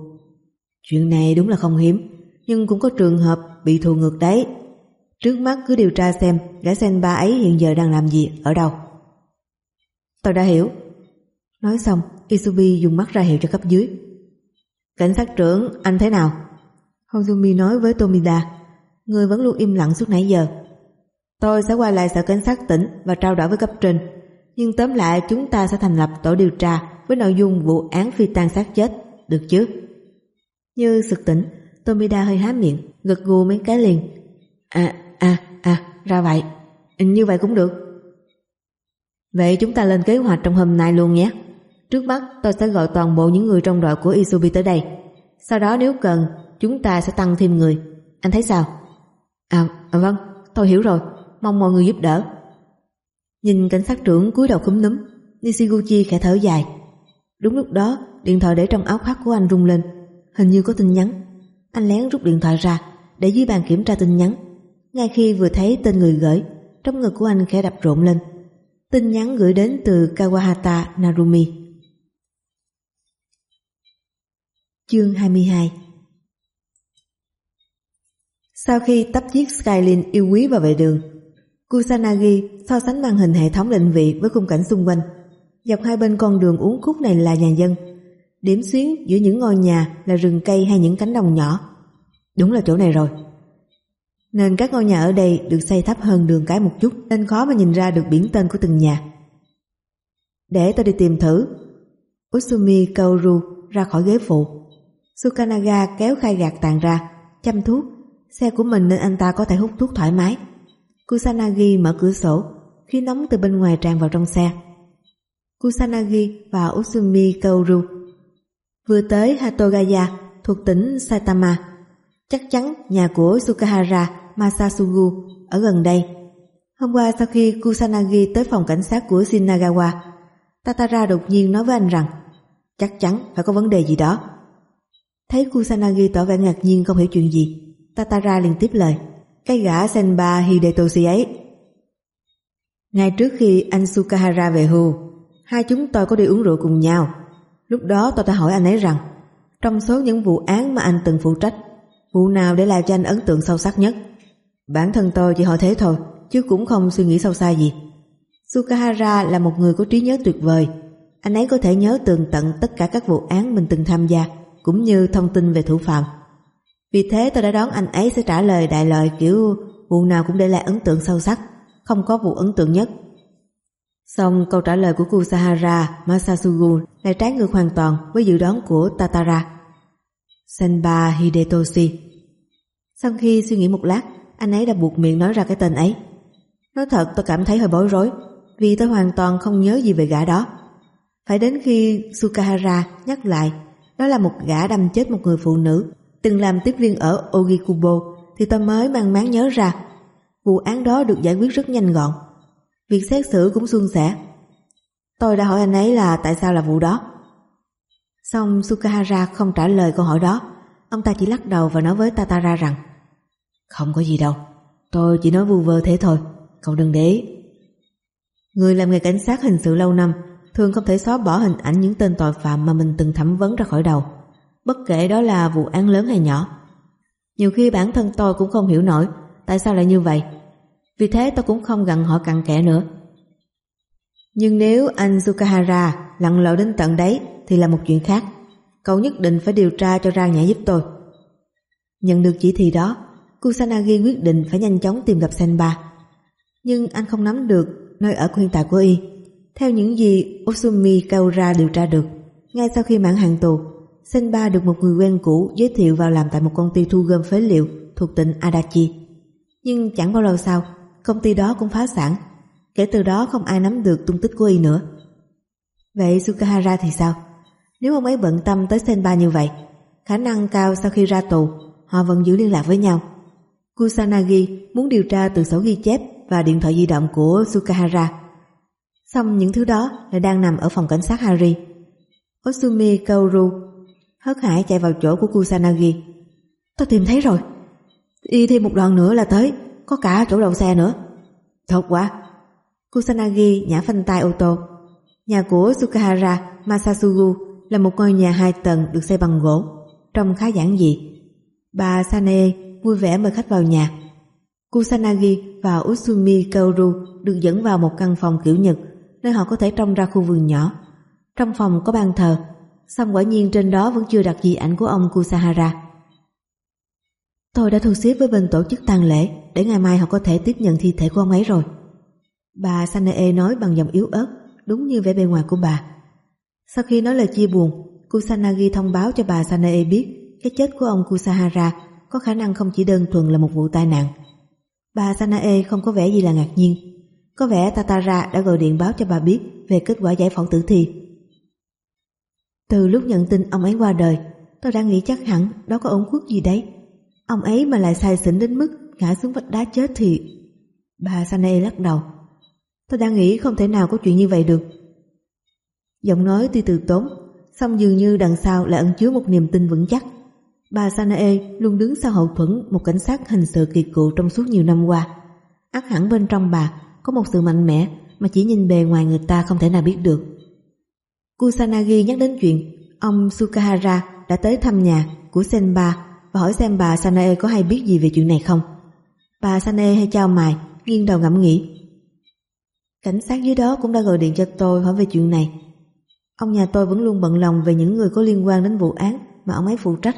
Speaker 1: Chuyện này đúng là không hiếm, nhưng cũng có trường hợp bị thù ngược đấy. Trước mắt cứ điều tra xem gã sen ba ấy hiện giờ đang làm gì, ở đâu. Tôi đã hiểu. Nói xong, Isubi dùng mắt ra hiệu cho cấp dưới. Cảnh sát trưởng, anh thế nào? Hozumi nói với Tomida Người vẫn luôn im lặng suốt nãy giờ. Tôi sẽ quay lại sở cảnh sát tỉnh Và trao đổi với cấp trên. Nhưng tóm lại, chúng ta sẽ thành lập tổ điều tra Với nội dung vụ án phi tan sát chết. Được chứ? Như sực tỉnh, Tomida hơi há miệng, Gật gù mấy cái liền. À à à ra vậy. Như vậy cũng được. Vậy chúng ta lên kế hoạch trong hôm nay luôn nhé. Trước mắt, tôi sẽ gọi toàn bộ những người trong đội của Isubi tới đây. Sau đó nếu cần, chúng ta sẽ tăng thêm người. Anh thấy sao? À, à vâng, tôi hiểu rồi, mong mọi người giúp đỡ. Nhìn cảnh sát trưởng cúi đầu cúm núm, Nishiguchi khẽ thở dài. Đúng lúc đó, điện thoại để trong áo khoác của anh rung lên, hình như có tin nhắn. Anh lén rút điện thoại ra, để dưới bàn kiểm tra tin nhắn. Ngay khi vừa thấy tên người gửi, trong ngực của anh khẽ đập rộn lên. Tin nhắn gửi đến từ Kawahata Narumi. Chương 22 sau khi tấp chiếc skyline yêu quý vào vệ đường, Kusanagi so sánh màn hình hệ thống định vị với khung cảnh xung quanh. Dọc hai bên con đường uốn khúc này là nhà dân. Điểm xuyến giữa những ngôi nhà là rừng cây hay những cánh đồng nhỏ. Đúng là chỗ này rồi. Nên các ngôi nhà ở đây được xây thấp hơn đường cái một chút nên khó mà nhìn ra được biển tên của từng nhà. Để tôi đi tìm thử. Usumi Kaoru ra khỏi ghế phụ. Sukanaga kéo khai gạt tàn ra, chăm thuốc Xe của mình nên anh ta có thể hút thuốc thoải mái. Kusanagi mở cửa sổ, khí nóng từ bên ngoài tràn vào trong xe. Kusanagi và Usumi Kaoru vừa tới Hatogaya thuộc tỉnh Saitama. Chắc chắn nhà của Sukahara Masasugu ở gần đây. Hôm qua sau khi Kusanagi tới phòng cảnh sát của Shinagawa, Tatara đột nhiên nói với anh rằng chắc chắn phải có vấn đề gì đó. Thấy Kusanagi tỏ vẻ ngạc nhiên không hiểu chuyện gì, Tatara liền tiếp lời cái gã Senba Hidetoshi ấy. Ngay trước khi anh Sukahara về hưu, hai chúng tôi có đi uống rượu cùng nhau. Lúc đó tôi đã hỏi anh ấy rằng, trong số những vụ án mà anh từng phụ trách, vụ nào để lại cho anh ấn tượng sâu sắc nhất? Bản thân tôi chỉ hỏi thế thôi, chứ cũng không suy nghĩ sâu xa gì. Sukahara là một người có trí nhớ tuyệt vời. Anh ấy có thể nhớ tường tận tất cả các vụ án mình từng tham gia, cũng như thông tin về thủ phạm. Vì thế tôi đã đoán anh ấy sẽ trả lời đại loại kiểu vụ nào cũng để lại ấn tượng sâu sắc, không có vụ ấn tượng nhất. Xong câu trả lời của Kusahara Masasugu lại trái ngược hoàn toàn với dự đoán của Tatara. Senba Hidetoshi Sau khi suy nghĩ một lát, anh ấy đã buộc miệng nói ra cái tên ấy. Nói thật tôi cảm thấy hơi bối rối, vì tôi hoàn toàn không nhớ gì về gã đó. Phải đến khi Sukahara nhắc lại, đó là một gã đâm chết một người phụ nữ từng làm tiếp viên ở Ogikubo thì tôi mới mang máng nhớ ra vụ án đó được giải quyết rất nhanh gọn. Việc xét xử cũng suôn sẻ. Tôi đã hỏi anh ấy là tại sao là vụ đó. Xong Sukahara không trả lời câu hỏi đó. Ông ta chỉ lắc đầu và nói với Tatara rằng Không có gì đâu, tôi chỉ nói vu vơ thế thôi, cậu đừng để ý. Người làm nghề cảnh sát hình sự lâu năm thường không thể xóa bỏ hình ảnh những tên tội phạm mà mình từng thẩm vấn ra khỏi đầu bất kể đó là vụ án lớn hay nhỏ. Nhiều khi bản thân tôi cũng không hiểu nổi tại sao lại như vậy. Vì thế tôi cũng không gặn họ cặn kẽ nữa. Nhưng nếu anh Sukahara lặn lội đến tận đấy thì là một chuyện khác. Cậu nhất định phải điều tra cho ra nhã giúp tôi. Nhận được chỉ thị đó, Kusanagi quyết định phải nhanh chóng tìm gặp Senba. Nhưng anh không nắm được nơi ở của hiện tại của y. Theo những gì Osumi Kaura điều tra được, ngay sau khi mãn hàng tù, Senba được một người quen cũ giới thiệu vào làm tại một công ty thu gom phế liệu thuộc tỉnh Adachi. Nhưng chẳng bao lâu sau, công ty đó cũng phá sản. Kể từ đó không ai nắm được tung tích của y nữa. Vậy Sukahara thì sao? Nếu ông ấy bận tâm tới Senba như vậy, khả năng cao sau khi ra tù, họ vẫn giữ liên lạc với nhau. Kusanagi muốn điều tra từ sổ ghi chép và điện thoại di động của Sukahara. Xong những thứ đó lại đang nằm ở phòng cảnh sát Hari. Osumi Kaoru hớt hải chạy vào chỗ của Kusanagi. Tôi tìm thấy rồi. Đi thêm một đoạn nữa là tới, có cả chỗ đầu xe nữa. Thật quá. Kusanagi nhả phanh tay ô tô. Nhà của Sukahara Masasugu là một ngôi nhà hai tầng được xây bằng gỗ, trông khá giản dị. Bà Sane vui vẻ mời khách vào nhà. Kusanagi và Usumi Kaoru được dẫn vào một căn phòng kiểu Nhật nơi họ có thể trông ra khu vườn nhỏ. Trong phòng có bàn thờ Xong quả nhiên trên đó vẫn chưa đặt gì ảnh của ông Kusahara. Tôi đã thu xếp với bên tổ chức tang lễ để ngày mai họ có thể tiếp nhận thi thể của ông ấy rồi. Bà Sanae nói bằng giọng yếu ớt, đúng như vẻ bề ngoài của bà. Sau khi nói lời chia buồn, Kusanagi thông báo cho bà Sanae biết cái chết của ông Kusahara có khả năng không chỉ đơn thuần là một vụ tai nạn. Bà Sanae không có vẻ gì là ngạc nhiên. Có vẻ Tatara đã gọi điện báo cho bà biết về kết quả giải phẫu tử thi từ lúc nhận tin ông ấy qua đời, tôi đã nghĩ chắc hẳn đó có ổn khuất gì đấy. Ông ấy mà lại sai xỉn đến mức ngã xuống vách đá chết thì... Bà Sane lắc đầu. Tôi đang nghĩ không thể nào có chuyện như vậy được. Giọng nói tuy từ tốn, song dường như đằng sau lại ẩn chứa một niềm tin vững chắc. Bà Sanae luôn đứng sau hậu thuẫn một cảnh sát hình sự kỳ cựu trong suốt nhiều năm qua. Ác hẳn bên trong bà có một sự mạnh mẽ mà chỉ nhìn bề ngoài người ta không thể nào biết được. Kusanagi nhắc đến chuyện ông Sukahara đã tới thăm nhà của Senba và hỏi xem bà Sanae có hay biết gì về chuyện này không. Bà Sanae hay trao mài, nghiêng đầu ngẫm nghĩ. Cảnh sát dưới đó cũng đã gọi điện cho tôi hỏi về chuyện này. Ông nhà tôi vẫn luôn bận lòng về những người có liên quan đến vụ án mà ông ấy phụ trách.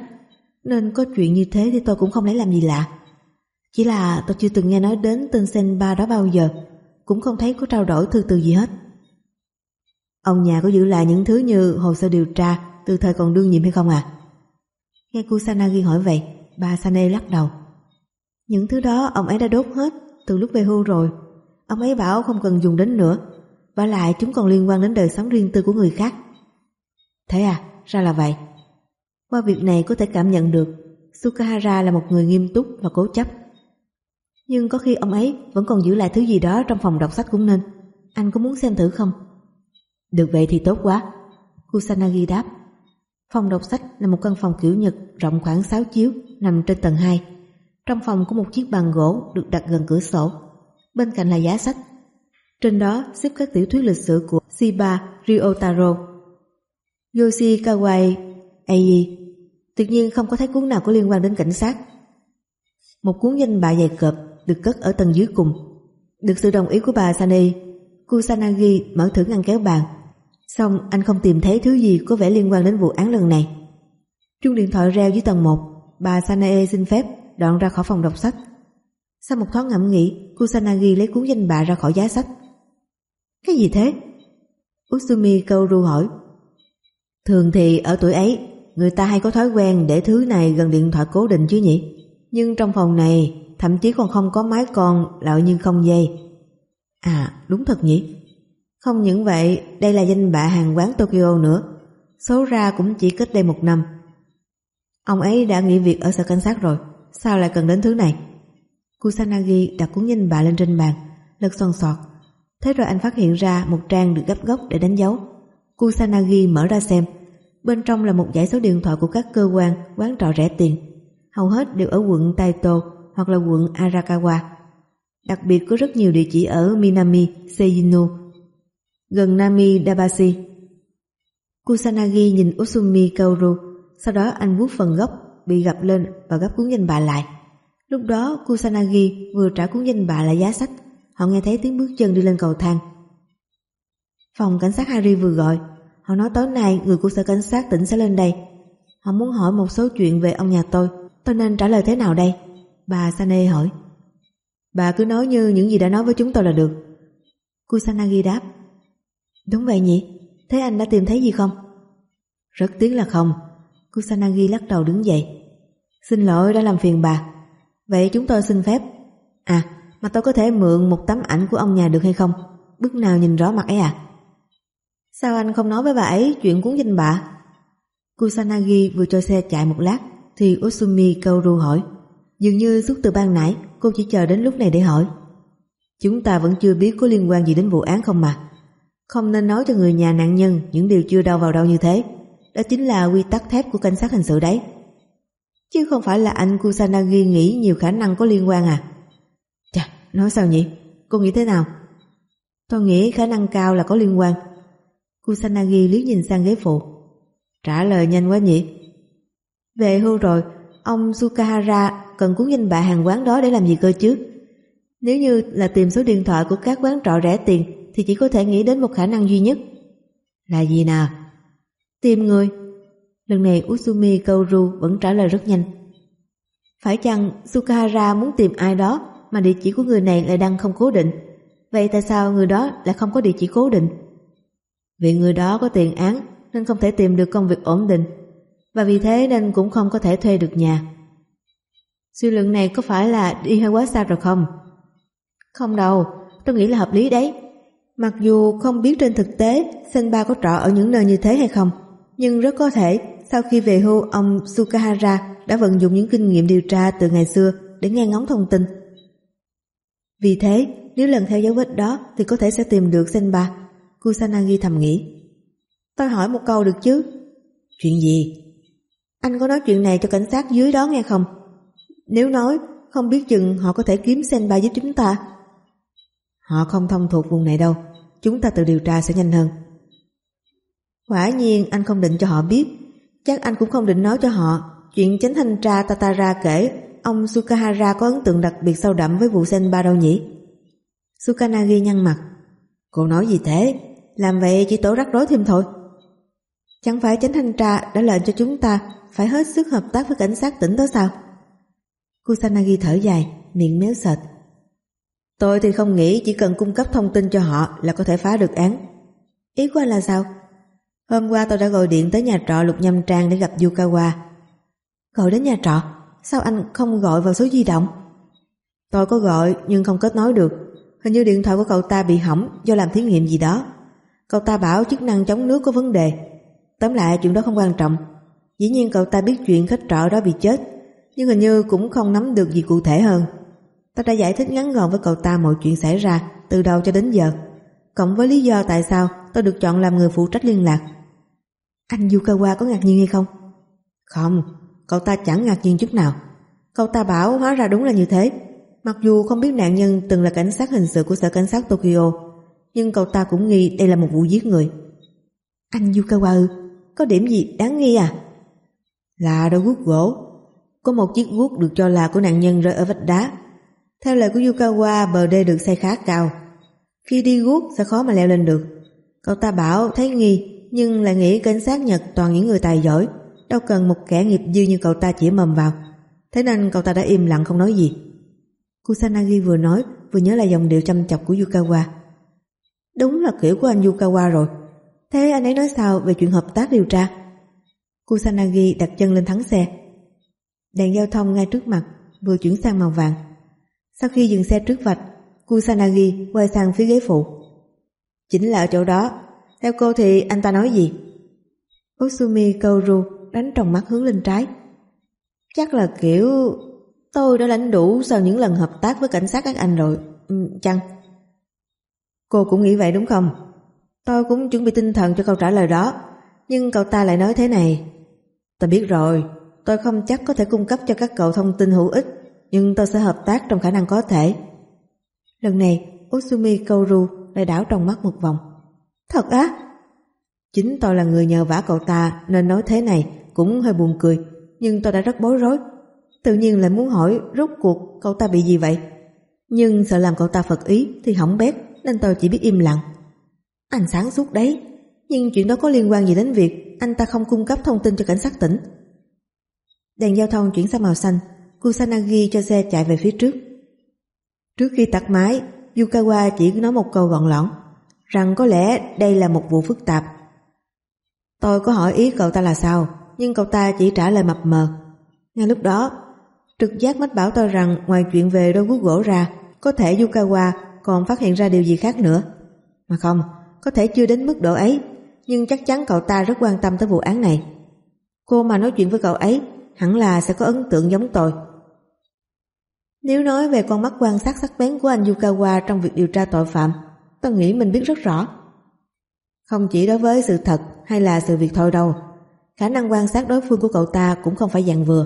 Speaker 1: Nên có chuyện như thế thì tôi cũng không lấy làm gì lạ. Chỉ là tôi chưa từng nghe nói đến tên Senba đó bao giờ, cũng không thấy có trao đổi thư từ gì hết. Ông nhà có giữ lại những thứ như hồ sơ điều tra từ thời còn đương nhiệm hay không à? Nghe Kusanagi hỏi vậy, bà Sane lắc đầu. Những thứ đó ông ấy đã đốt hết từ lúc về hưu rồi. Ông ấy bảo không cần dùng đến nữa. Và lại chúng còn liên quan đến đời sống riêng tư của người khác. Thế à, ra là vậy. Qua việc này có thể cảm nhận được Sukahara là một người nghiêm túc và cố chấp. Nhưng có khi ông ấy vẫn còn giữ lại thứ gì đó trong phòng đọc sách cũng nên. Anh có muốn xem thử không? Được vậy thì tốt quá. Kusanagi đáp. Phòng đọc sách là một căn phòng kiểu Nhật rộng khoảng 6 chiếu nằm trên tầng 2. Trong phòng có một chiếc bàn gỗ được đặt gần cửa sổ. Bên cạnh là giá sách. Trên đó xếp các tiểu thuyết lịch sử của Shiba Ryotaro, Yoshikawa Eiji. Tuyệt nhiên không có thấy cuốn nào có liên quan đến cảnh sát. Một cuốn danh bạ dày cộp được cất ở tầng dưới cùng. Được sự đồng ý của bà Sani, Kusanagi mở thử ngăn kéo bàn. Xong anh không tìm thấy thứ gì có vẻ liên quan đến vụ án lần này. Chuông điện thoại reo dưới tầng 1, bà Sanae xin phép đoạn ra khỏi phòng đọc sách. Sau một thoáng ngẫm nghĩ, Kusanagi lấy cuốn danh bạ ra khỏi giá sách. Cái gì thế? Usumi Kaoru hỏi. Thường thì ở tuổi ấy, người ta hay có thói quen để thứ này gần điện thoại cố định chứ nhỉ? Nhưng trong phòng này, thậm chí còn không có máy con lạo như không dây. À, đúng thật nhỉ? Không những vậy, đây là danh bạ hàng quán Tokyo nữa. Số ra cũng chỉ cách đây một năm. Ông ấy đã nghỉ việc ở sở cảnh sát rồi, sao lại cần đến thứ này? Kusanagi đặt cuốn danh bạ lên trên bàn, lật son sọt. Thế rồi anh phát hiện ra một trang được gấp góc để đánh dấu. Kusanagi mở ra xem. Bên trong là một giải số điện thoại của các cơ quan, quán trọ rẻ tiền. Hầu hết đều ở quận Taito hoặc là quận Arakawa. Đặc biệt có rất nhiều địa chỉ ở Minami, Seino, gần Nami Dabashi. Kusanagi nhìn Usumi Kaoru, sau đó anh vuốt phần gốc bị gập lên và gấp cuốn danh bạ lại. Lúc đó Kusanagi vừa trả cuốn danh bạ lại giá sách, họ nghe thấy tiếng bước chân đi lên cầu thang. Phòng cảnh sát Harry vừa gọi, họ nói tối nay người của sở cảnh sát tỉnh sẽ lên đây. Họ muốn hỏi một số chuyện về ông nhà tôi, tôi nên trả lời thế nào đây? Bà Sane hỏi. Bà cứ nói như những gì đã nói với chúng tôi là được. Kusanagi đáp. Đúng vậy nhỉ? Thế anh đã tìm thấy gì không? Rất tiếc là không. Kusanagi lắc đầu đứng dậy. Xin lỗi đã làm phiền bà. Vậy chúng tôi xin phép. À, mà tôi có thể mượn một tấm ảnh của ông nhà được hay không? Bức nào nhìn rõ mặt ấy à? Sao anh không nói với bà ấy chuyện cuốn danh bạ? Kusanagi vừa cho xe chạy một lát thì Usumi Kaoru hỏi. Dường như suốt từ ban nãy cô chỉ chờ đến lúc này để hỏi. Chúng ta vẫn chưa biết có liên quan gì đến vụ án không mà. Không nên nói cho người nhà nạn nhân những điều chưa đâu vào đâu như thế. Đó chính là quy tắc thép của cảnh sát hình sự đấy. Chứ không phải là anh Kusanagi nghĩ nhiều khả năng có liên quan à? Chà, nói sao nhỉ? Cô nghĩ thế nào? Tôi nghĩ khả năng cao là có liên quan. Kusanagi liếc nhìn sang ghế phụ. Trả lời nhanh quá nhỉ? Về hưu rồi, ông Sukahara cần cuốn danh bạ hàng quán đó để làm gì cơ chứ? Nếu như là tìm số điện thoại của các quán trọ rẻ tiền thì chỉ có thể nghĩ đến một khả năng duy nhất. Là gì nào? Tìm người. Lần này Usumi Kaoru vẫn trả lời rất nhanh. Phải chăng Sukahara muốn tìm ai đó mà địa chỉ của người này lại đang không cố định? Vậy tại sao người đó lại không có địa chỉ cố định? Vì người đó có tiền án nên không thể tìm được công việc ổn định và vì thế nên cũng không có thể thuê được nhà. Suy luận này có phải là đi hơi quá xa rồi không? Không đâu, tôi nghĩ là hợp lý đấy. Mặc dù không biết trên thực tế Senba có trọ ở những nơi như thế hay không, nhưng rất có thể sau khi về hưu ông Sukahara đã vận dụng những kinh nghiệm điều tra từ ngày xưa để nghe ngóng thông tin. Vì thế, nếu lần theo dấu vết đó thì có thể sẽ tìm được Senba. Kusanagi thầm nghĩ. Tôi hỏi một câu được chứ? Chuyện gì? Anh có nói chuyện này cho cảnh sát dưới đó nghe không? Nếu nói, không biết chừng họ có thể kiếm Senba giúp chúng ta. Họ không thông thuộc vùng này đâu, chúng ta tự điều tra sẽ nhanh hơn. Quả nhiên anh không định cho họ biết, chắc anh cũng không định nói cho họ chuyện chánh thanh tra Tatara kể ông Sukahara có ấn tượng đặc biệt sâu đậm với vụ Senba đâu nhỉ? Sukanagi nhăn mặt. Cô nói gì thế? Làm vậy chỉ tổ rắc rối thêm thôi. Chẳng phải chánh thanh tra đã lệnh cho chúng ta phải hết sức hợp tác với cảnh sát tỉnh đó sao? Kusanagi thở dài, miệng méo sệt. Tôi thì không nghĩ chỉ cần cung cấp thông tin cho họ là có thể phá được án. Ý của anh là sao? Hôm qua tôi đã gọi điện tới nhà trọ Lục Nhâm Trang để gặp Yukawa. Gọi đến nhà trọ? Sao anh không gọi vào số di động? Tôi có gọi nhưng không kết nối được. Hình như điện thoại của cậu ta bị hỏng do làm thí nghiệm gì đó. Cậu ta bảo chức năng chống nước có vấn đề. Tóm lại chuyện đó không quan trọng. Dĩ nhiên cậu ta biết chuyện khách trọ đó bị chết, nhưng hình như cũng không nắm được gì cụ thể hơn. Tôi đã giải thích ngắn gọn với cậu ta mọi chuyện xảy ra từ đầu cho đến giờ. Cộng với lý do tại sao tôi được chọn làm người phụ trách liên lạc. Anh Yukawa có ngạc nhiên hay không? Không, cậu ta chẳng ngạc nhiên chút nào. Cậu ta bảo hóa ra đúng là như thế. Mặc dù không biết nạn nhân từng là cảnh sát hình sự của sở cảnh sát Tokyo, nhưng cậu ta cũng nghi đây là một vụ giết người. Anh Yukawa ư? Có điểm gì đáng nghi à? Là đôi guốc gỗ. Có một chiếc guốc được cho là của nạn nhân rơi ở vách đá. Theo lời của Yukawa, bờ đê được xây khá cao. Khi đi guốc sẽ khó mà leo lên được. Cậu ta bảo thấy nghi, nhưng lại nghĩ cảnh sát Nhật toàn những người tài giỏi, đâu cần một kẻ nghiệp dư như cậu ta chỉ mầm vào. Thế nên cậu ta đã im lặng không nói gì. Kusanagi vừa nói vừa nhớ lại dòng điệu chăm chọc của Yukawa. Đúng là kiểu của anh Yukawa rồi. Thế anh ấy nói sao về chuyện hợp tác điều tra? Kusanagi đặt chân lên thắng xe. Đèn giao thông ngay trước mặt vừa chuyển sang màu vàng. Sau khi dừng xe trước vạch, Kusanagi quay sang phía ghế phụ. Chính là ở chỗ đó. Theo cô thì anh ta nói gì? Osumi Kaoru đánh tròng mắt hướng lên trái. Chắc là kiểu tôi đã lãnh đủ sau những lần hợp tác với cảnh sát các anh rồi. Ừ, chăng? Cô cũng nghĩ vậy đúng không? Tôi cũng chuẩn bị tinh thần cho câu trả lời đó. Nhưng cậu ta lại nói thế này. Tôi biết rồi, tôi không chắc có thể cung cấp cho các cậu thông tin hữu ích, nhưng tôi sẽ hợp tác trong khả năng có thể. Lần này, Usumi Kaoru lại đảo trong mắt một vòng. Thật á? Chính tôi là người nhờ vả cậu ta nên nói thế này cũng hơi buồn cười, nhưng tôi đã rất bối rối. Tự nhiên lại muốn hỏi rốt cuộc cậu ta bị gì vậy? Nhưng sợ làm cậu ta phật ý thì hỏng bét nên tôi chỉ biết im lặng. Anh sáng suốt đấy, nhưng chuyện đó có liên quan gì đến việc anh ta không cung cấp thông tin cho cảnh sát tỉnh? Đèn giao thông chuyển sang màu xanh, Kusanagi cho xe chạy về phía trước. Trước khi tắt máy, Yukawa chỉ nói một câu gọn lõn, rằng có lẽ đây là một vụ phức tạp. Tôi có hỏi ý cậu ta là sao, nhưng cậu ta chỉ trả lời mập mờ. Ngay lúc đó, trực giác mách bảo tôi rằng ngoài chuyện về đôi guốc gỗ ra, có thể Yukawa còn phát hiện ra điều gì khác nữa. Mà không, có thể chưa đến mức độ ấy, nhưng chắc chắn cậu ta rất quan tâm tới vụ án này. Cô mà nói chuyện với cậu ấy, hẳn là sẽ có ấn tượng giống tôi. Nếu nói về con mắt quan sát sắc bén của anh Yukawa trong việc điều tra tội phạm, tôi nghĩ mình biết rất rõ. Không chỉ đối với sự thật hay là sự việc thôi đâu, khả năng quan sát đối phương của cậu ta cũng không phải dạng vừa.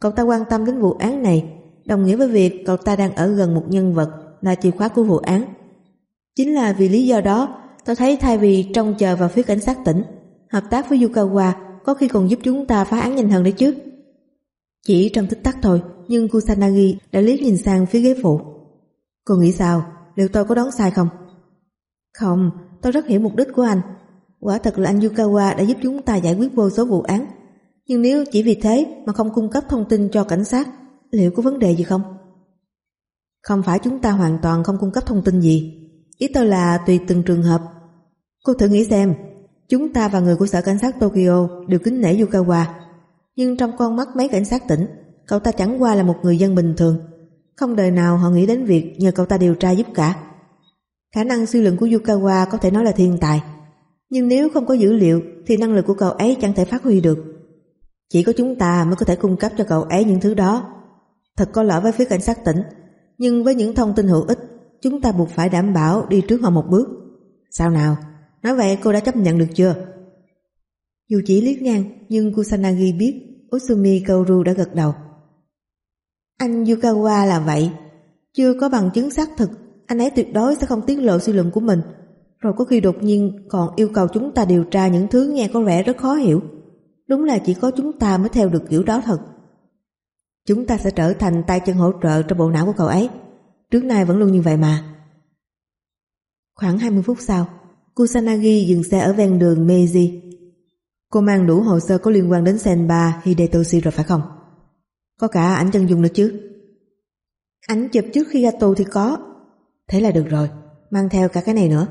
Speaker 1: Cậu ta quan tâm đến vụ án này đồng nghĩa với việc cậu ta đang ở gần một nhân vật là chìa khóa của vụ án. Chính là vì lý do đó tôi thấy thay vì trông chờ vào phía cảnh sát tỉnh, hợp tác với Yukawa có khi còn giúp chúng ta phá án nhanh hơn đấy chứ. Chỉ trong tích tắc thôi, nhưng Kusanagi đã liếc nhìn sang phía ghế phụ. Cô nghĩ sao? Liệu tôi có đoán sai không? Không, tôi rất hiểu mục đích của anh. Quả thật là anh Yukawa đã giúp chúng ta giải quyết vô số vụ án. Nhưng nếu chỉ vì thế mà không cung cấp thông tin cho cảnh sát, liệu có vấn đề gì không? Không phải chúng ta hoàn toàn không cung cấp thông tin gì. Ý tôi là tùy từng trường hợp. Cô thử nghĩ xem, chúng ta và người của sở cảnh sát Tokyo đều kính nể Yukawa. Nhưng trong con mắt mấy cảnh sát tỉnh, cậu ta chẳng qua là một người dân bình thường. Không đời nào họ nghĩ đến việc nhờ cậu ta điều tra giúp cả. Khả năng suy luận của Yukawa có thể nói là thiên tài. Nhưng nếu không có dữ liệu thì năng lực của cậu ấy chẳng thể phát huy được. Chỉ có chúng ta mới có thể cung cấp cho cậu ấy những thứ đó. Thật có lỗi với phía cảnh sát tỉnh, nhưng với những thông tin hữu ích, chúng ta buộc phải đảm bảo đi trước họ một bước. Sao nào? Nói vậy cô đã chấp nhận được chưa? Dù chỉ liếc ngang, nhưng Kusanagi biết Usumi Kaoru đã gật đầu. Anh Yukawa là vậy, chưa có bằng chứng xác thực, anh ấy tuyệt đối sẽ không tiết lộ suy luận của mình, rồi có khi đột nhiên còn yêu cầu chúng ta điều tra những thứ nghe có vẻ rất khó hiểu. Đúng là chỉ có chúng ta mới theo được kiểu đó thật. Chúng ta sẽ trở thành tay chân hỗ trợ cho bộ não của cậu ấy. Trước nay vẫn luôn như vậy mà. Khoảng 20 phút sau, Kusanagi dừng xe ở ven đường Meiji. Cô mang đủ hồ sơ có liên quan đến Senba Hidetoshi rồi phải không? Có cả ảnh chân dung nữa chứ? Ảnh chụp trước khi ra tù thì có. Thế là được rồi, mang theo cả cái này nữa.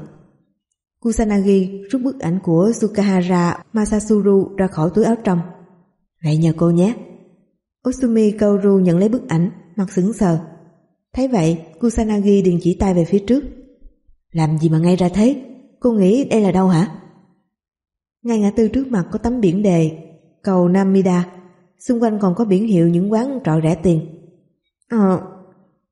Speaker 1: Kusanagi rút bức ảnh của Sukahara Masasuru ra khỏi túi áo trong. Vậy nhờ cô nhé. Osumi Kaoru nhận lấy bức ảnh, mặt sững sờ. Thấy vậy, Kusanagi liền chỉ tay về phía trước. Làm gì mà ngay ra thế? Cô nghĩ đây là đâu hả? Ngay ngã tư trước mặt có tấm biển đề cầu Namida, xung quanh còn có biển hiệu những quán trọ rẻ tiền. Ờ,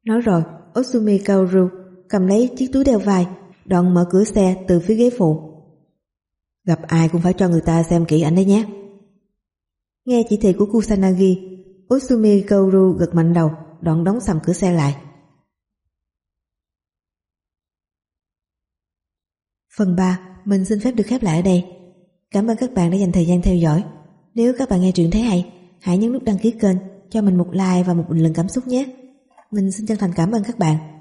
Speaker 1: nói rồi, Osumi Kaoru cầm lấy chiếc túi đeo vai, đoạn mở cửa xe từ phía ghế phụ. Gặp ai cũng phải cho người ta xem kỹ ảnh đấy nhé. Nghe chỉ thị của Kusanagi, Osumi Kaoru gật mạnh đầu, đoạn đóng sầm cửa xe lại. Phần 3, mình xin phép được khép lại ở đây. Cảm ơn các bạn đã dành thời gian theo dõi. Nếu các bạn nghe truyện thấy hay, hãy nhấn nút đăng ký kênh, cho mình một like và một bình luận cảm xúc nhé. Mình xin chân thành cảm ơn các bạn.